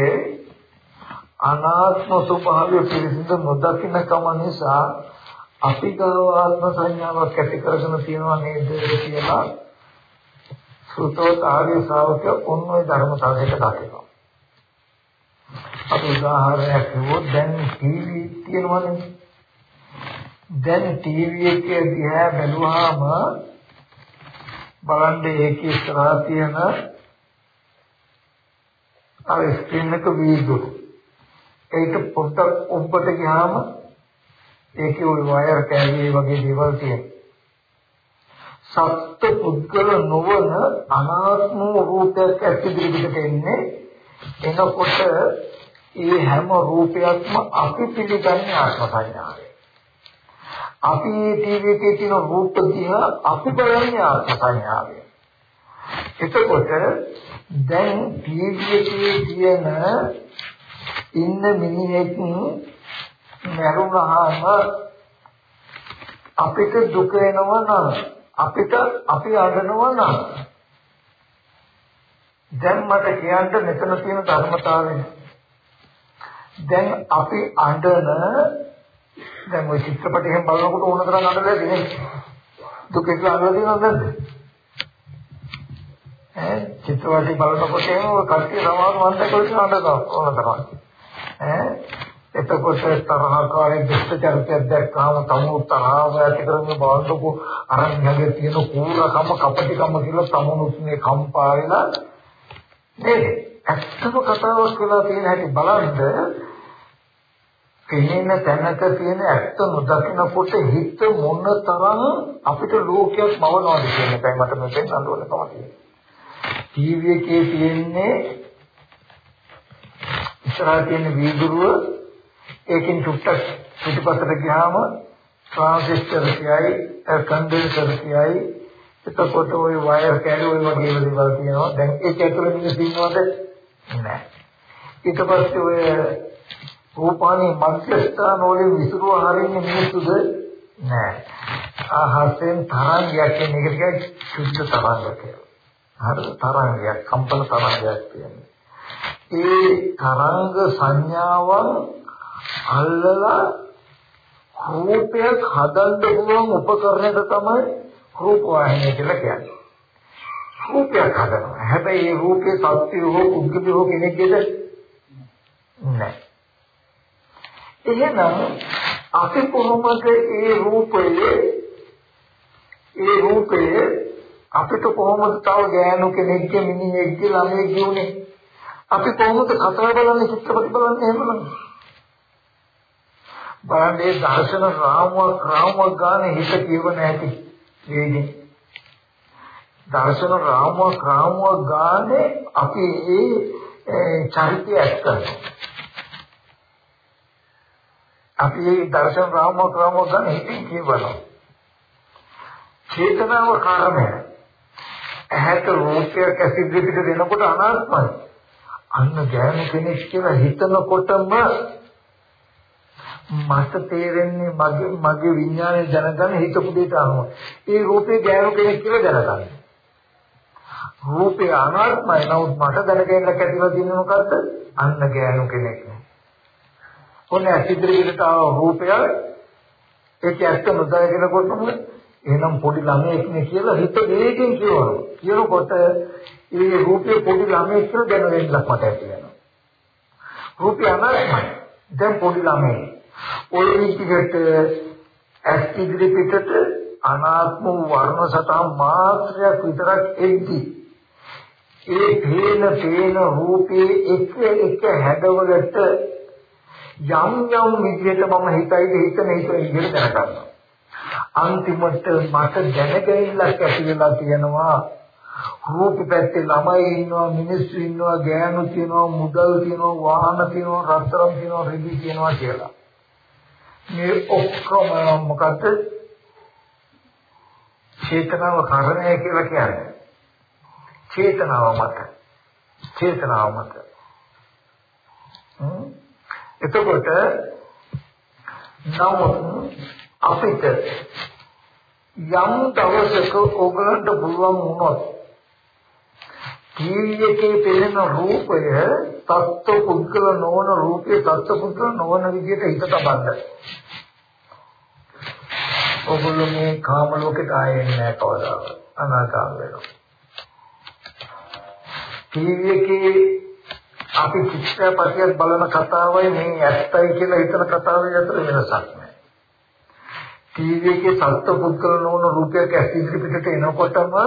අනාත්ම ස්වභාවය පිළිසිඳ නොදකින්න කම නිසා අපි ගාව ආත්ම සංඥාවක් ඇති කරගෙන තියෙනවා නේද කියලා සුතෝත් ආර්ය ශ්‍රාවකය ඔන්න ඔය ධර්මතාවයක දකිනවා. අපි උදාහරණයක් කිව්වොත් දැන් ටීවී තියෙනවනේ. දැන් ටීවී එකේ දිහා බැලුවාම බලන්න ඒකේ ඉස්සරහා තියෙන අර ස්ක්‍රීන් එක වීදුරු. ඒක පොඩ්ඩක් ඔබට ගියාම ඒකේ ওই වයර් කෑලි වගේ දේවල් තියෙනවා. සත්‍ය පුද්ගල නොවන අනාත්ම රූපයක් ඇතිදිරිකට එන්නේ එනකොට ඒ හැම රූපයක්ම අපි පිළිගන්නේ ආත්ම සංඥාවෙන්. අපි ටීවී එකේ තියෙන රූප දිහා අපි බලන්නේ ආත්ම සංඥාවෙන්. එතකොට දැන් ටීවී එකේ තියෙන ඉන්න මිනිහෙක් මරුණාම අපිට දුක එනවා නම් අපිට අපි අඬනවා නම් දැන් මට කියන්න මෙතන තියෙන ධර්මතාවය දැන් අපි අඬන දැන් ওই චිත්‍රපටයෙන් බලනකොට ඕන තරම් අඬලා තියෙනවා දුක කියලා අඬලා තියෙනවද ඈ චිත්‍රපටි බලනකොට එහෙම ඔය කට්ටිය සමහර මන්දකවල අඬනවා ඕන තරම්. ඈ එතකොට තරහකාරී දුෂ්ට චරිතයක් දැක්කම තමුණු තරහව ඇති කරගෙන බලන්නකො අරන්‍යගේ තියෙන කූරකම කපටිකම කියලා තමුණුත් මේ කම්පා වෙලා නේද? ඇත්තම කතාවක් කියලා තියෙන හැටි බලන්න පෙනෙන තැනක තියෙන ඇත්ත නොදකිනකොට හිත මොන තරම් අපිට ලෝකයක් මවනවාද කියන එකයි මට මේ පෙන්වන්න ඕන තමයි. ටීවී එකේ තියෙන්නේ ඉස්සරහා තියෙන වීදුරුව ඒකෙන් ටුට්ටක් පිටපතට ගියාම ට්‍රාන්සිස්ටර් කියයි කන්ඩෙන්සර් කියයි එතකොට ওই වයර් කැලි වගේ දේවල් තියෙනවා. දැන් ඒක ඇතුළේ ඉන්න තියෙනවද නැහැ. ඊට පස්සේ ඔය රූපාණී මධ්‍යස්ථාන වලින් විසිරුව හරින්නේ මිනිස්සුද? නැහැ. ආහසෙන් තරංගයක් කියන එකට කියයි සුද්ධ තරංග කියලා. හරි තරංගයක් කම්පන තරංගයක් කියන්නේ. ඒ තරංග සංඥාවන් අල්ලලා රූපයක් හදන්න පුළුවන් උපකරණයක තමයි රූප වාහිනිය කියලා කියන්නේ. රූපයක් හදනවා. හැබැයි මේ රූපේ සත්‍ය හෝ පුද්ගල හෝ කෙනෙක්ද නැහැ. එහෙනම් අපි කොහොමද මේ රූපයේ ඒ රූපයේ අපිට කොහොමද තව ගෑනු කෙනෙක්ගේ මිනිහෙක්ගේ ළමයෙක් කියුනේ අපි කොහොමද කතා බලන්නේ චිත්‍රපට බලන්නේ එහෙමනම් බලන්න ඒ දර්ශන රාමුවක් රාමුවක් ගන්න හිත කියව නැති වේගින් දර්ශන රාමුවක් රාමුවක් ගන්න අපි ඒ චරිතය ඇත්ත අපි ඒ දර්ශන රාමුවක් රාමුවක් ගන්න හිතින් කියවනවා චේතනාව කාරණය ඇහැට රූපයක් ඇසිඩ් දෙනකොට අනාත්මයි අන්න ඥාන කෙනෙක් කියලා හිතනකොටම මට තේරෙන්නේ මගේ මගේ විඥානය දැනගන්න හිතපු දෙයට අනුව. ඒ රූපේ ගෑනු කෙනෙක් කියලා දැනගන්න. රූපේ අනාත්මයි නමුත් මට දැනගන්න කැටිලා තියෙන්නේ මොකද්ද? අන්න ගෑනු කෙනෙක්. ඔන්න ඇසිදිරියට ආව රූපය ඒක ඇත්ත නොදැනගෙනකොටම එහෙනම් පොඩි ළමයෙක් නේ කියලා හිත වේගෙන් කියවනවා. කියනකොට ඒ රූපේ පොඩි ළමයෙක් කියලා දැනෙන්නක් මට ඇති වෙනවා. රූපය අනාත්මයි. දැන් පොඩි ළමයි. ඔය විදිහට ඇස් ඉදිරි පිටට අනාත්ම වර්ණ සතහන් මාත්‍රයක් විතරක් එද්දී ඒ පේන පේන රූපේ එක එක හැඩවලට යම් යම් විදිහට මම හිතයිද හිතන හිතන විදිහට දැනගන්නවා. අන්තිමට මට දැනගැනිල්ලක් ඇති වෙලා තියෙනවා රූප පැත්තේ ළමයි ඉන්නවා මිනිස්සු ඉන්නවා ගෑනු තියෙනවා මුදල් තියෙනවා වාහන තියෙනවා රත්තරන් තියෙනවා රිදි තියෙනවා කියලා. මේ ඔක්කොම මොකද චේතනාව කරණය කියලා කියන්නේ. චේතනාව මත. චේතනාව මත. එතකොට නමුත් අපිට යම් දවසක ඔබට පුළුවන් වුණොත් ටීවී එකේ පෙනෙන රූපය තත්ත්ව පුද්ගල නොවන රූපේ තත්ත්ව පුද්ගල නොවන විදිහට හිත තබන්න. ඔගොල්ලෝ මේ කාම ලෝකෙට ආයේ නැහැ කවදාවත්. අනාගත වෙනවා. ටීවී එකේ අපි චිත්‍රපටයක් බලන කතාවයි මේ ඇත්තයි කියලා හිතන කතාවයි අතර වෙනසක් නැහැ. ටීවී එකේ සත්ත්ව පුද්ගල නොවන රූපයක් ඇස් ඉදිරි පිටට එනකොටම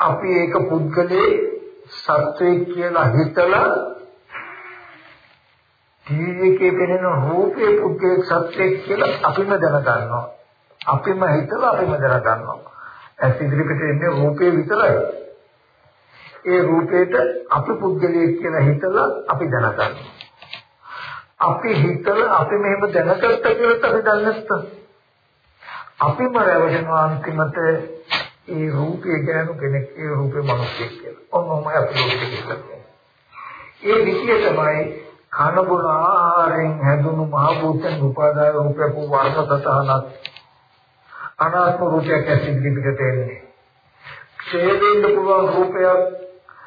අපි ඒක පුද්ගලයේ සත්වයේ කියලා හිතලා ටීවී එකේ පෙනෙන රූපේ පුද්ගලික සත්‍යයක් කියලා අපිම දැනගන්නවා. අපිම හිතලා අපිම දැනගන්නවා. ඇස් ඉදිරියට එන්නේ රූපේ විතරයි. ඒ රූපේට අපි පුද්ගලයෙක් කියලා හිතලා අපි දැනගන්නවා. අපි හිතලා අපි මෙහෙම දැනගත්ත කියලා අපි දන්නේ නැත්නම් අපිම රැවටෙනවා අන්තිමට ඒ රූපේ ගැන කෙනෙක් ඒ රූපේ මිනිස්සෙක් කියලා. ඔන්නෝමයි අපි ලෝකෙට කියන්නේ. ඒ විදිය තමයි කන බොන ආහාරයෙන් හැදුණු මහ භූතයන් උපාදාය රූපේ වූ වර්ණ සතහනක් අනාත්ම රූපයක් ඇසින් පිටට එන්නේ. ඡේදෙන්න පුළුවන් රූපයක්,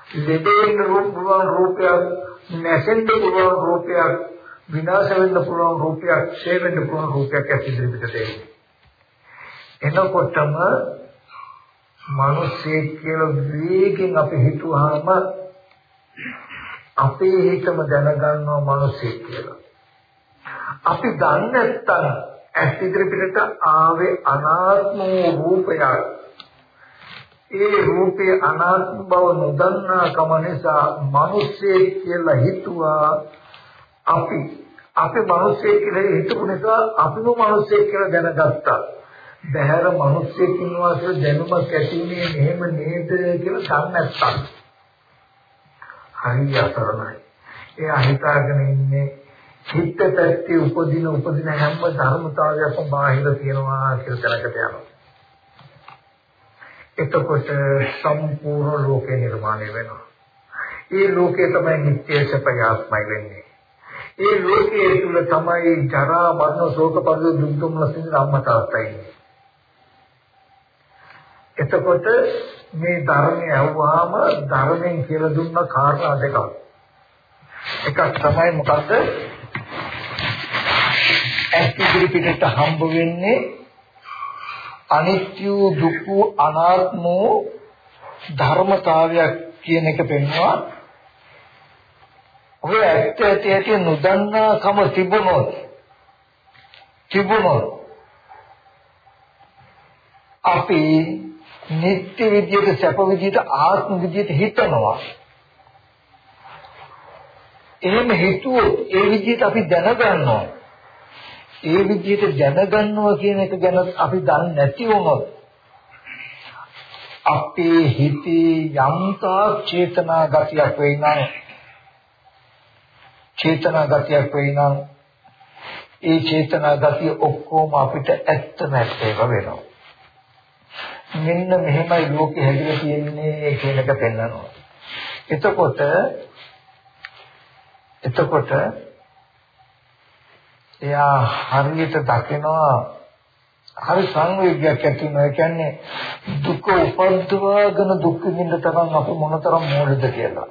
දෙදෙන්න පුළුවන් රූපයක්, නැසෙන්න පුළුවන් රූපයක්, විනාශ වෙන්න පුළුවන් රූපයක්, ඡේ වෙන්න පුළුවන් රූපයක් ඇසින් පිටට එන්නේ. එනකොටම මිනිස්සෙක් කියලා වේගෙන් අපි හිතුවාම අපේ හිතම දැනගන්නවා මිනිස්සෙක් කියලා. අපි දන්නේ නැත්තම් ඇස් ඉදිරිපිටට ආවේ අනාත්ම රූපයක්. ඒ රූපේ අනාත්ම බව නොදන්නා කම නිසා මිනිස්සෙක් කියලා හිතුවා අපි අපි මිනිස්සෙක් කියලා හිතපු නිසා අපිම මිනිස්සෙක් කියලා දැනගත්තා. බහැර මිනිස්සෙක් ඉන්නවා කියලා දැනුමක් ඇතිනේ මෙහෙම නේද කියලා දන්නේ නැත්තම්. හරි අසරණයි. එයා හිතාගෙන ඉන්නේ චිත්ත පැත්තේ උපදින උපදින හැම ධර්මතාවයක්ම බාහිර තියෙනවා කියලා දැනකට යනවා. එතකොට සම්පූර්ණ ලෝකේ නිර්මාණය වෙනවා. ඒ ලෝකේ තමයි නිත්‍ය සපයාත්මයි වෙන්නේ. ඒ ලෝකයේ තුල තමයි ජරා මරණ ශෝක පරිදු දුක් දුම්නස් විඳින අම්මා තාත්තා ඉන්නේ. එතකොට මේ ධර්මය ඇහුවාම ධර්මයෙන් කියලා දුන්න කාරණා දෙකක්. එකක් තමයි මොකද්ද? ඇස්තිරි පිටට හම්බ වෙන්නේ අනිත්‍ය දුක්ඛ අනාත්ම ධර්මතාවයක් කියන එක පෙන්වනවා. ඔය ඇත්ත ඇති ඇති නොදන්නාකම තිබුණොත් තිබුණොත් අපි නිත්‍ය විද්‍යට සැප විද්‍යට ආත්ම විද්‍යට හිතනවා. එහෙම හිතුවොත් ඒ විදිහට අපි දැනගන්නවා. ඒ විදිහට දැනගන්නවා කියන එක ගැන අපි දන්නේ නැති වුණොත් අපේ හිතේ යම්තා චේතනා ගතියක් වෙයි නම් චේතනා ගතියක් වෙයි නම් ඒ චේතනා ගතිය ඔක්කොම අපිට ඇත්ත නැත්තේක වෙනවා. මෙන්න මෙහෙමයි ලෝකෙ හැදිලා තියෙන්නේ කියන එක පෙන්වනවා. එතකොට එතකොට එයා හරියට දකිනවා හරි සංවේගයක් ඇති වෙනවා. ඒ කියන්නේ දුක උපද්දවාගෙන දුක් විඳින්න තරම් අපි මොනතරම් මෝඩද කියලා.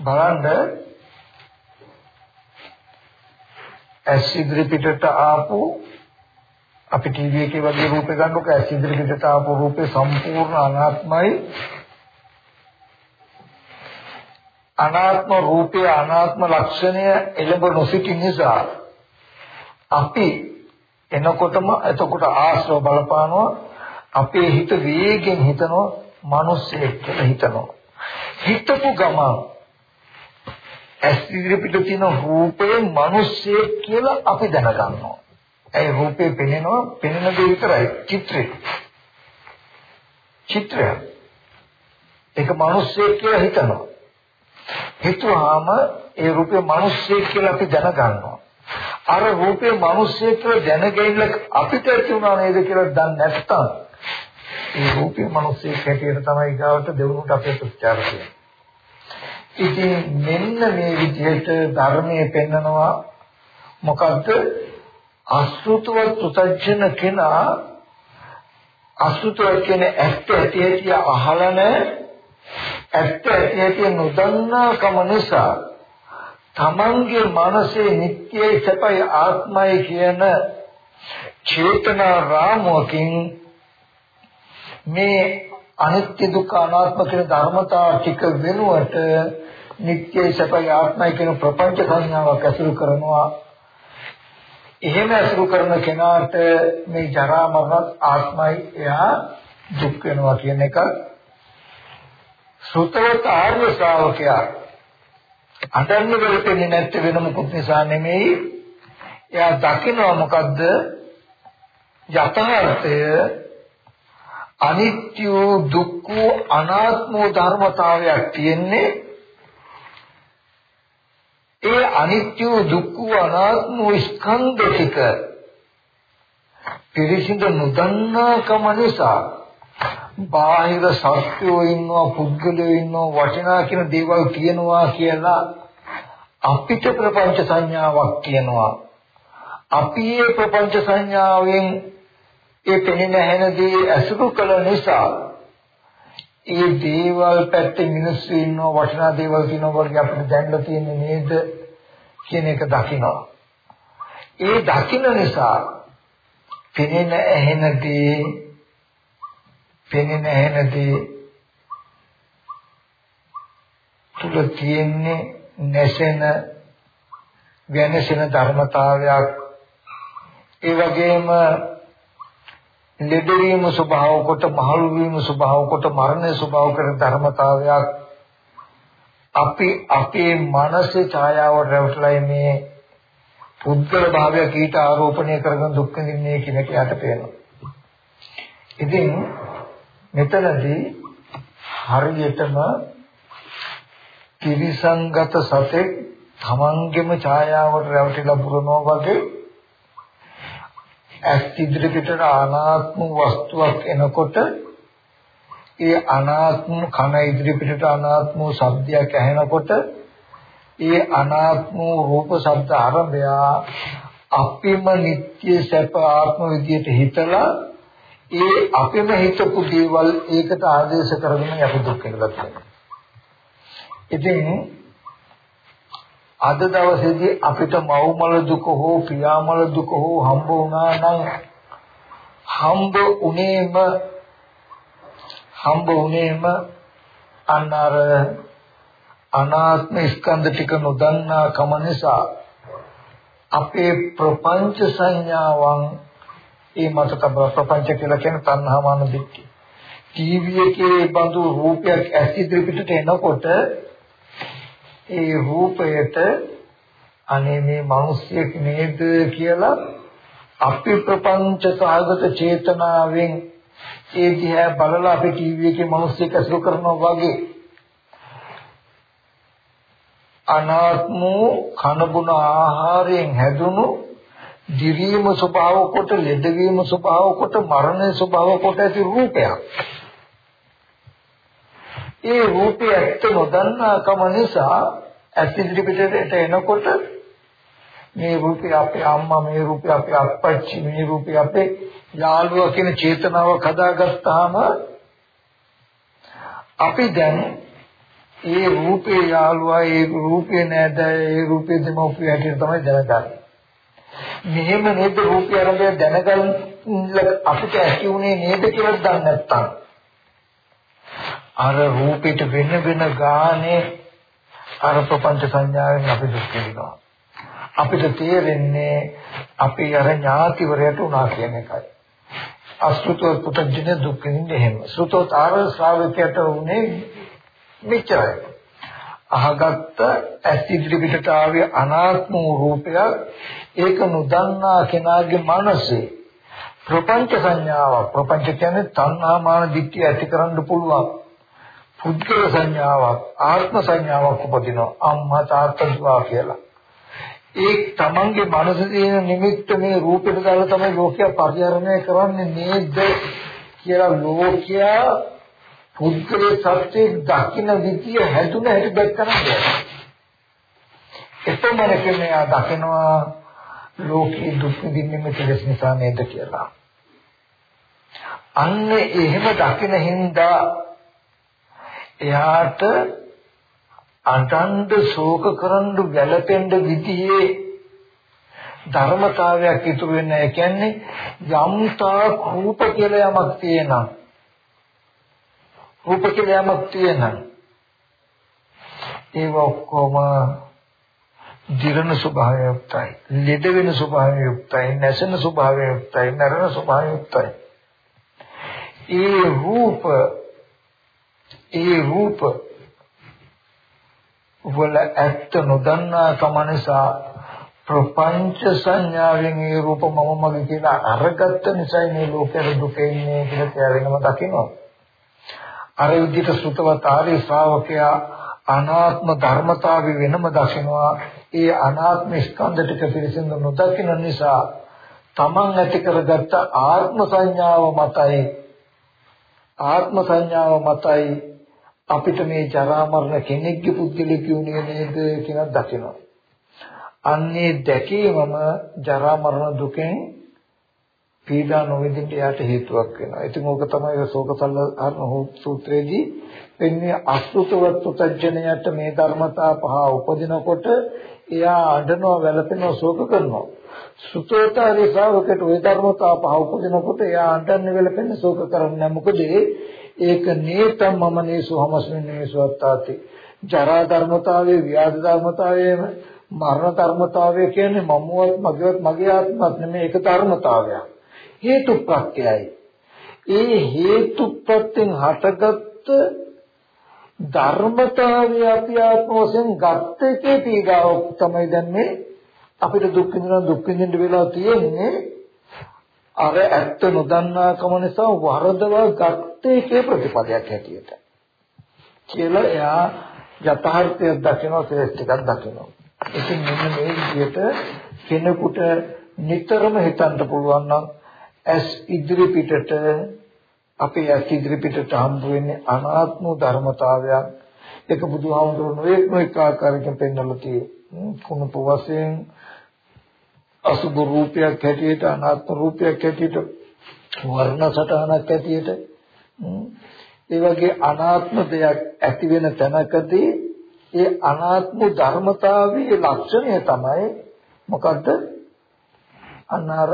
බලන්න ඇස් ඉදිරි පිටට ආපු අපි ටීවී එකේ වගේ රූපේ ගන්නකොට ඇස් ඉදිරි පිටට ආපු රූපේ සම්පූර්ණ අනාත්මයි අනාත්ම රූපය අනාත්ම ලක්ෂණය එළඹ නොසිටින නිසා අපි එනකොටම එතකොට ආශ්‍රව බලපානවා අපේ හිත වේගෙන් හිතනවා මිනිස්සෙක් කියලා හිතනවා. හිතපු ගමන් ඇස් ඉදිරි පිට තියෙන රූපේ මිනිස්සෙක් කියලා අපි දැනගන්නවා. ඒ රූපේ පෙනෙනවා? පෙනෙන දේ විතරයි චිත්‍රය. චිත්‍රය. ඒක මිනිස්සෙක් කියලා හිතනවා. හිතුවාම ඒ රූපේ මිනිස්සෙක් කියලා අපි දැනගන්නවා. අර රූපේ මිනිස්සෙක් කියලා දැනගැනලා අපිට ඇති වුණා නේද කියලා දන්නේ නැත්නම් ඒ රූපේ මිනිස්සෙක් හැටියට තමයි ගාවට දෙවුනට අපේ ප්‍රචාර කියන්නේ. ඉතින් මෙන්න මේ විදිහට ධර්මයේ පෙන්නනවා. මොකද්ද? අසෘතවත් පුතජන කෙනා අසෘතවත් කියන්නේ ඇත්ත ඇති ඇති අහලා නැහැ ඇත්ත ඇති ඇති නොදන්නා කම නිසා තමන්ගේ මනසේ නිට්ටයයි සැපයි ආත්මයි කියන චේතනා රාමුවකින් මේ අනිත්‍ය දුක්ඛ අනාත්ම කියන ධර්මතා ටික වෙනුවට නිට්ටයයි සැපයි ආත්මයි කියන ප්‍රපංච සංඥාවක් ඇසුරු කරනවා. එහෙම ඇසුරු කරන කෙනාට මේ ජරා මරණ ආත්මයි එයා දුක් වෙනවා කියන එක සුතවත ආර්ය ශ්‍රාවකයා අඬන්න වෙලෙන්නේ නැත්තේ වෙන මොකුත් නිසා නෙමෙයි. එයා දකිනවා මොකද්ද? යථාර්ථය අනිත්‍ය දුක්ඛ අනාත්ම ධර්මතාවයක් තියෙන්නේ ඒ අනිත්‍ය දුක්ඛ අනාත්ම ස්කන්ධ ටික පිරිසිදු නොදන්නාකම නිසා බාහිර සත්‍යෝ ඉන්නවා පුද්ගලයෝ ඉන්නවා වටිනා කියන දේවල් කියනවා කියලා අපිට ප්‍රපංච සංඥාවක් කියනවා. අපි ඒ ප්‍රපංච සංඥාවෙන් ඒ පෙනෙන හැනදී අසුරු කළ නිසා ඒ දේවල් පැත්තේ මිනිස්සු ඉන්නවා වටිනා දේවල් කියනවා වගේ අපිට දැනලා තියෙන්නේ නේද කියන එක දකිනවා. ඒ දකින්න නිසා පෙනෙන ඇහෙනදී පෙනෙන ඇහෙනදී තුල තියෙන්නේ නැසෙන වෙනසෙන ධර්මතාවයක් ඒ වගේම ලෙඩවීම ස්වභාව කොට මහලු වීම ස්වභාව කොට මරණය ස්වභාව කරන ධර්මතාවයක් අපි අපේ මනසේ ඡායාවට රැවටලා මේ පුද්ගල භාවය කීට ආරෝපණය කරගෙන දුක් විඳින්නේ කියන එක යට පේනවා. ඉතින් මෙතනදී හරියටම ත්‍රිසංගත සතෙක් තමන්ගේම ඡායාවට රැවටිලා පුරනවා වගේ ඇස් ඉදිරි පිටට අනාත්ම වස්තුවක් එනකොට ඒ අනාත්ම කන ඉදිරි පිටට අනාත්ම ශබ්දයක් ඇහෙනකොට ඒ අනාත්ම රූප ශබ්ද ආරම්භය අපිම නිත්‍ය සැප ආත්ම විදියට හිතලා ඒ අපිම හිතපු දේවල් ඒකට ආදේශ කරගෙන අපි දුක් වෙනවා කියන්නේ. ඉතින් අද දවසේදී අපිට මව්මල දුක හෝ පියාමල දුක හෝ හම්බ වුණා නම් හම්බ උනේම හම්බ උනේම අන්නර අනාත්ම ස්කන්ධ ටික නොදන්නා කම නිසා අපේ ප්‍රපංච සංඥාවන් ඒ මත තබ ප්‍රපංච කියලා කියන තණ්හා මාන දික්කේ ටීවී එකේ බඳු රූපයක් ඇස් ඉදිරි පිටට එනකොට ඒ රූපයට අනේ මේ මිනිස්සෙක් නේද කියලා අපි ප්‍රපංච සාගත චේතනාවෙන් ඒ දිහා බලලා අපි ටීවී එකේ මිනිස්සෙක් අසුර කරනවා වගේ අනාත්ම කනබුන ආහාරයෙන් හැදුණු දිවීම ස්වභාව කොට ලෙඩවීම ස්වභාව කොට මරණ ස්වභාව කොට ඇති රූපයක් ඒ රූපය ඇත්ත නොදන්නාකම නිසා ඇස් ඉදිරි පිටට එනකොට මේ රූපය අපේ අම්මා මේ රූපය අපේ අප්පච්චි මේ රූපය අපේ යාළුවා කියන චේතනාවක් හදාගත්තාම අපි දැන් ඒ රූපේ යාළුවා ඒ රූපේ නෑද ඒ රූපේ දෙමව්පිය හැටියට තමයි දැනගන්නේ. මෙහෙම නේද රූපය අරඹය දැනගන්න අපිට ඇති උනේ නේද කියලා දන්නේ නැත්තම් අර රූපෙට වෙන වෙන ගානේ අර ප්‍රපංච සංඥාවෙන් අපි දුක් විඳිනවා. අපිට තේරෙන්නේ අපි අර ඥාතිවරයට උනා කියන එකයි. අසුතෝ පුතජන දුක් විඳින්නේ එහෙම. සුතෝ තාර ශ්‍රාවකයට උනේ මෙච්චරයි. අහගත්ත ඇස් ඉදිරි පිටට ආවේ අනාත්ම වූ රූපයක් ඒක නොදන්නා කෙනාගේ මනසේ ප්‍රපංච සංඥාවක්. ප්‍රපංච කියන්නේ තණ්හා මාන දික්තිය ඇති කරන්න පුළුවන්. පුද්ගල සංඥාවක් ආත්ම සංඥාවක් උපදිනවා. අම්මා තාත්තා දුවා කියලා. ඒ තමන්ගේ මනසේ තියෙන නිමිත්ත මේ රූපෙට දාලා තමයි ලෝකයා පරිහරණය කරන්නේ නේද කියලා ලෝකයා පුද්ගලයේ සත්‍යයේ දකින්න විදිය හැදුන හැටි දැක්කම බෑ. එතමනකින් එයා දකිනවා ලෝකේ දුක් විඳින්නේ මෙතෙස් නිසා නේද කියලා. අන්න එහෙම දකින හින්දා එයාට අඬන්න ශෝක කරන්න ගැළපෙන්න විදිහේ ධර්මතාවයක් ඉතුරු වෙන්නේ නැහැ. කියන්නේ යම්තා රූප කියලා යමක් තියෙනවා. රූප කියලා යමක් තියෙනවා. ඒව ඔක්කොම දිරණ ස්වභාවය යුක්තයි. ලෙඩ වෙන ස්වභාවය යුක්තයි. නැසෙන ස්වභාවය යුක්තයි. නරන ස්වභාවය යුක්තයි. ඒ රූප ඒ රූප වල ඇත්ත නොදන්නා කම නිසා ප්‍රපංච සංඥාවෙන් ඒ රූප මම මගේ කියලා අරගත්ත නිසා මේ ලෝකෙට දුක එන්නේ කියලා තේරෙනම දකිනවා. අර විදිහට සුතවත් ආර්ය ශ්‍රාවකයා අනාත්ම ධර්මතාවය වෙනම දකිනවා ඒ අනාත්ම ස්කන්ධ ටික පිළිසිඳ නොදකින නිසා තමන් ඇති කරගත්ත ආත්ම සංඥාව මතයි ආත්ම සංඥාව මතයි අපිට මේ ජරා මරණ කෙනෙක්ගේ පුද්ගලික යුණිය නේද කියන දකිනවා අන්නේ දැකීමම ජරා මරණ දුකෙන් පීඩා නොවිඳින්න යාට හේතුවක් වෙනවා. ඉතින් ඕක තමයි ශෝක සල්ලහරණ සූත්‍රයේදී වෙන්නේ අසුතවත් පුතඥයට මේ ධර්මතා පහ උපදිනකොට එයා අඬනවා වැළපෙනවා ශෝක කරනවා. සුතෝතාරි ශ්‍රාවකයට ওই ධර්මතා පහ උපදිනකොට එයා අඬන්නේ වැළපෙන්නේ ශෝක කරන්නේ මොකද ඒක නේතම් මම නේසු හමස්මින් නේසු අත්තාති. ජරා ධර්මතාවයේ ව්‍යාධි ධර්මතාවයේ මරණ ධර්මතාවය කියන්නේ මමවත් මගේවත් මගේ ආත්මත් නෙමෙයි ඒක ධර්මතාවයක්. හේතු ප්‍රත්‍යයයි. ඒ හේතු ප්‍රත්‍යයෙන් හටගත්ත ධර්මතාවය අපි ආත්ම වශයෙන් ගත්ත එකේ පීඩාව තමයි දැන් මේ අපිට දුක් විඳින දුක් විඳින්න වෙලා තියෙන්නේ අර ඇත්ත නොදන්නාකම නිසා වරදවා ගත්ත එකේ ප්‍රතිපදයක් හැටියට කියලා එයා යථාර්ථය දකිනවා ශ්‍රේෂ්ඨ එකක් දකිනවා. ඉතින් මෙන්න මේ විදිහට කෙනෙකුට නිතරම හිතන්න පුළුවන් නම් ඇස් ඉදිරි පිටට අපේ ඇස් ඉදිරි පිටට හම්බ වෙන්නේ අනාත්ම ධර්මතාවයක්. ඒක බුදුහාමුදුරුවෝ නොඑක් නොඑක ආකාරයකින් පෙන්වලා තියෙන්නේ කුණප වශයෙන් අසුබ රූපයක් හැටියට අනාත්ම රූපයක් හැටියට වර්ණ සටහනක් හැටියට ඒ වගේ අනාත්ම දෙයක් ඇති වෙන තැනකදී ඒ අනාත්ම ධර්මතාවයේ ලක්ෂණය තමයි මොකද්ද? අනාර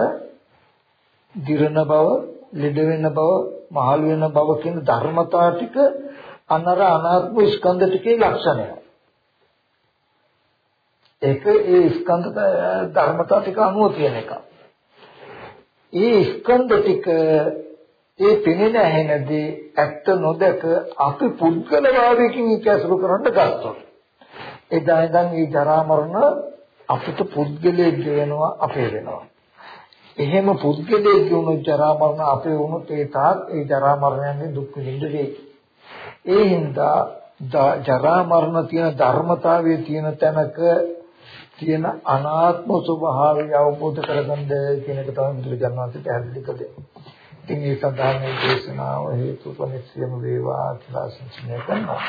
දිරන බව, ලෙඩ වෙන බව, මහලු වෙන බව කියන ධර්මතා ටික අනර අනාත්ම ස්කන්ධ ටිකේ ලක්ෂණය. ඒක ඒ ස්කන්ධ ධර්මතා ටික අනුව තියෙන එක. ඒ ස්කන්ධ ටික ඒ පෙනෙන ඇහෙනදී ඇත්ත නොදක අපි පුද්ගල භාවයකින් ඒක අසුරු කරන්න ගත්තොත් එදා ඉඳන් මේ ජරා මරණ අපිට පුද්ගලයෙක් වෙනවා අපේ වෙනවා එහෙම පුද්ගලයෙක් වුණු ජරා මරණ අපේ වුණොත් ඒ තාක් ඒ ජරා මරණයන්ගෙන් දුක් විඳින්න වෙයි. ඒ හින්දා ජරා මරණ තියෙන ධර්මතාවයේ තියෙන තැනක තියෙන අනාත්ම ස්වභාවය අවබෝධ කරගන්න කියන එක තමයි බුදුරජාණන් වහන්සේ පැහැදිලි කළේ. ඉතින් ඒ සඳහා මේ දේශනාව හේතුපනිච්ඡයම වේවා කියලා සම්චනය කරනවා.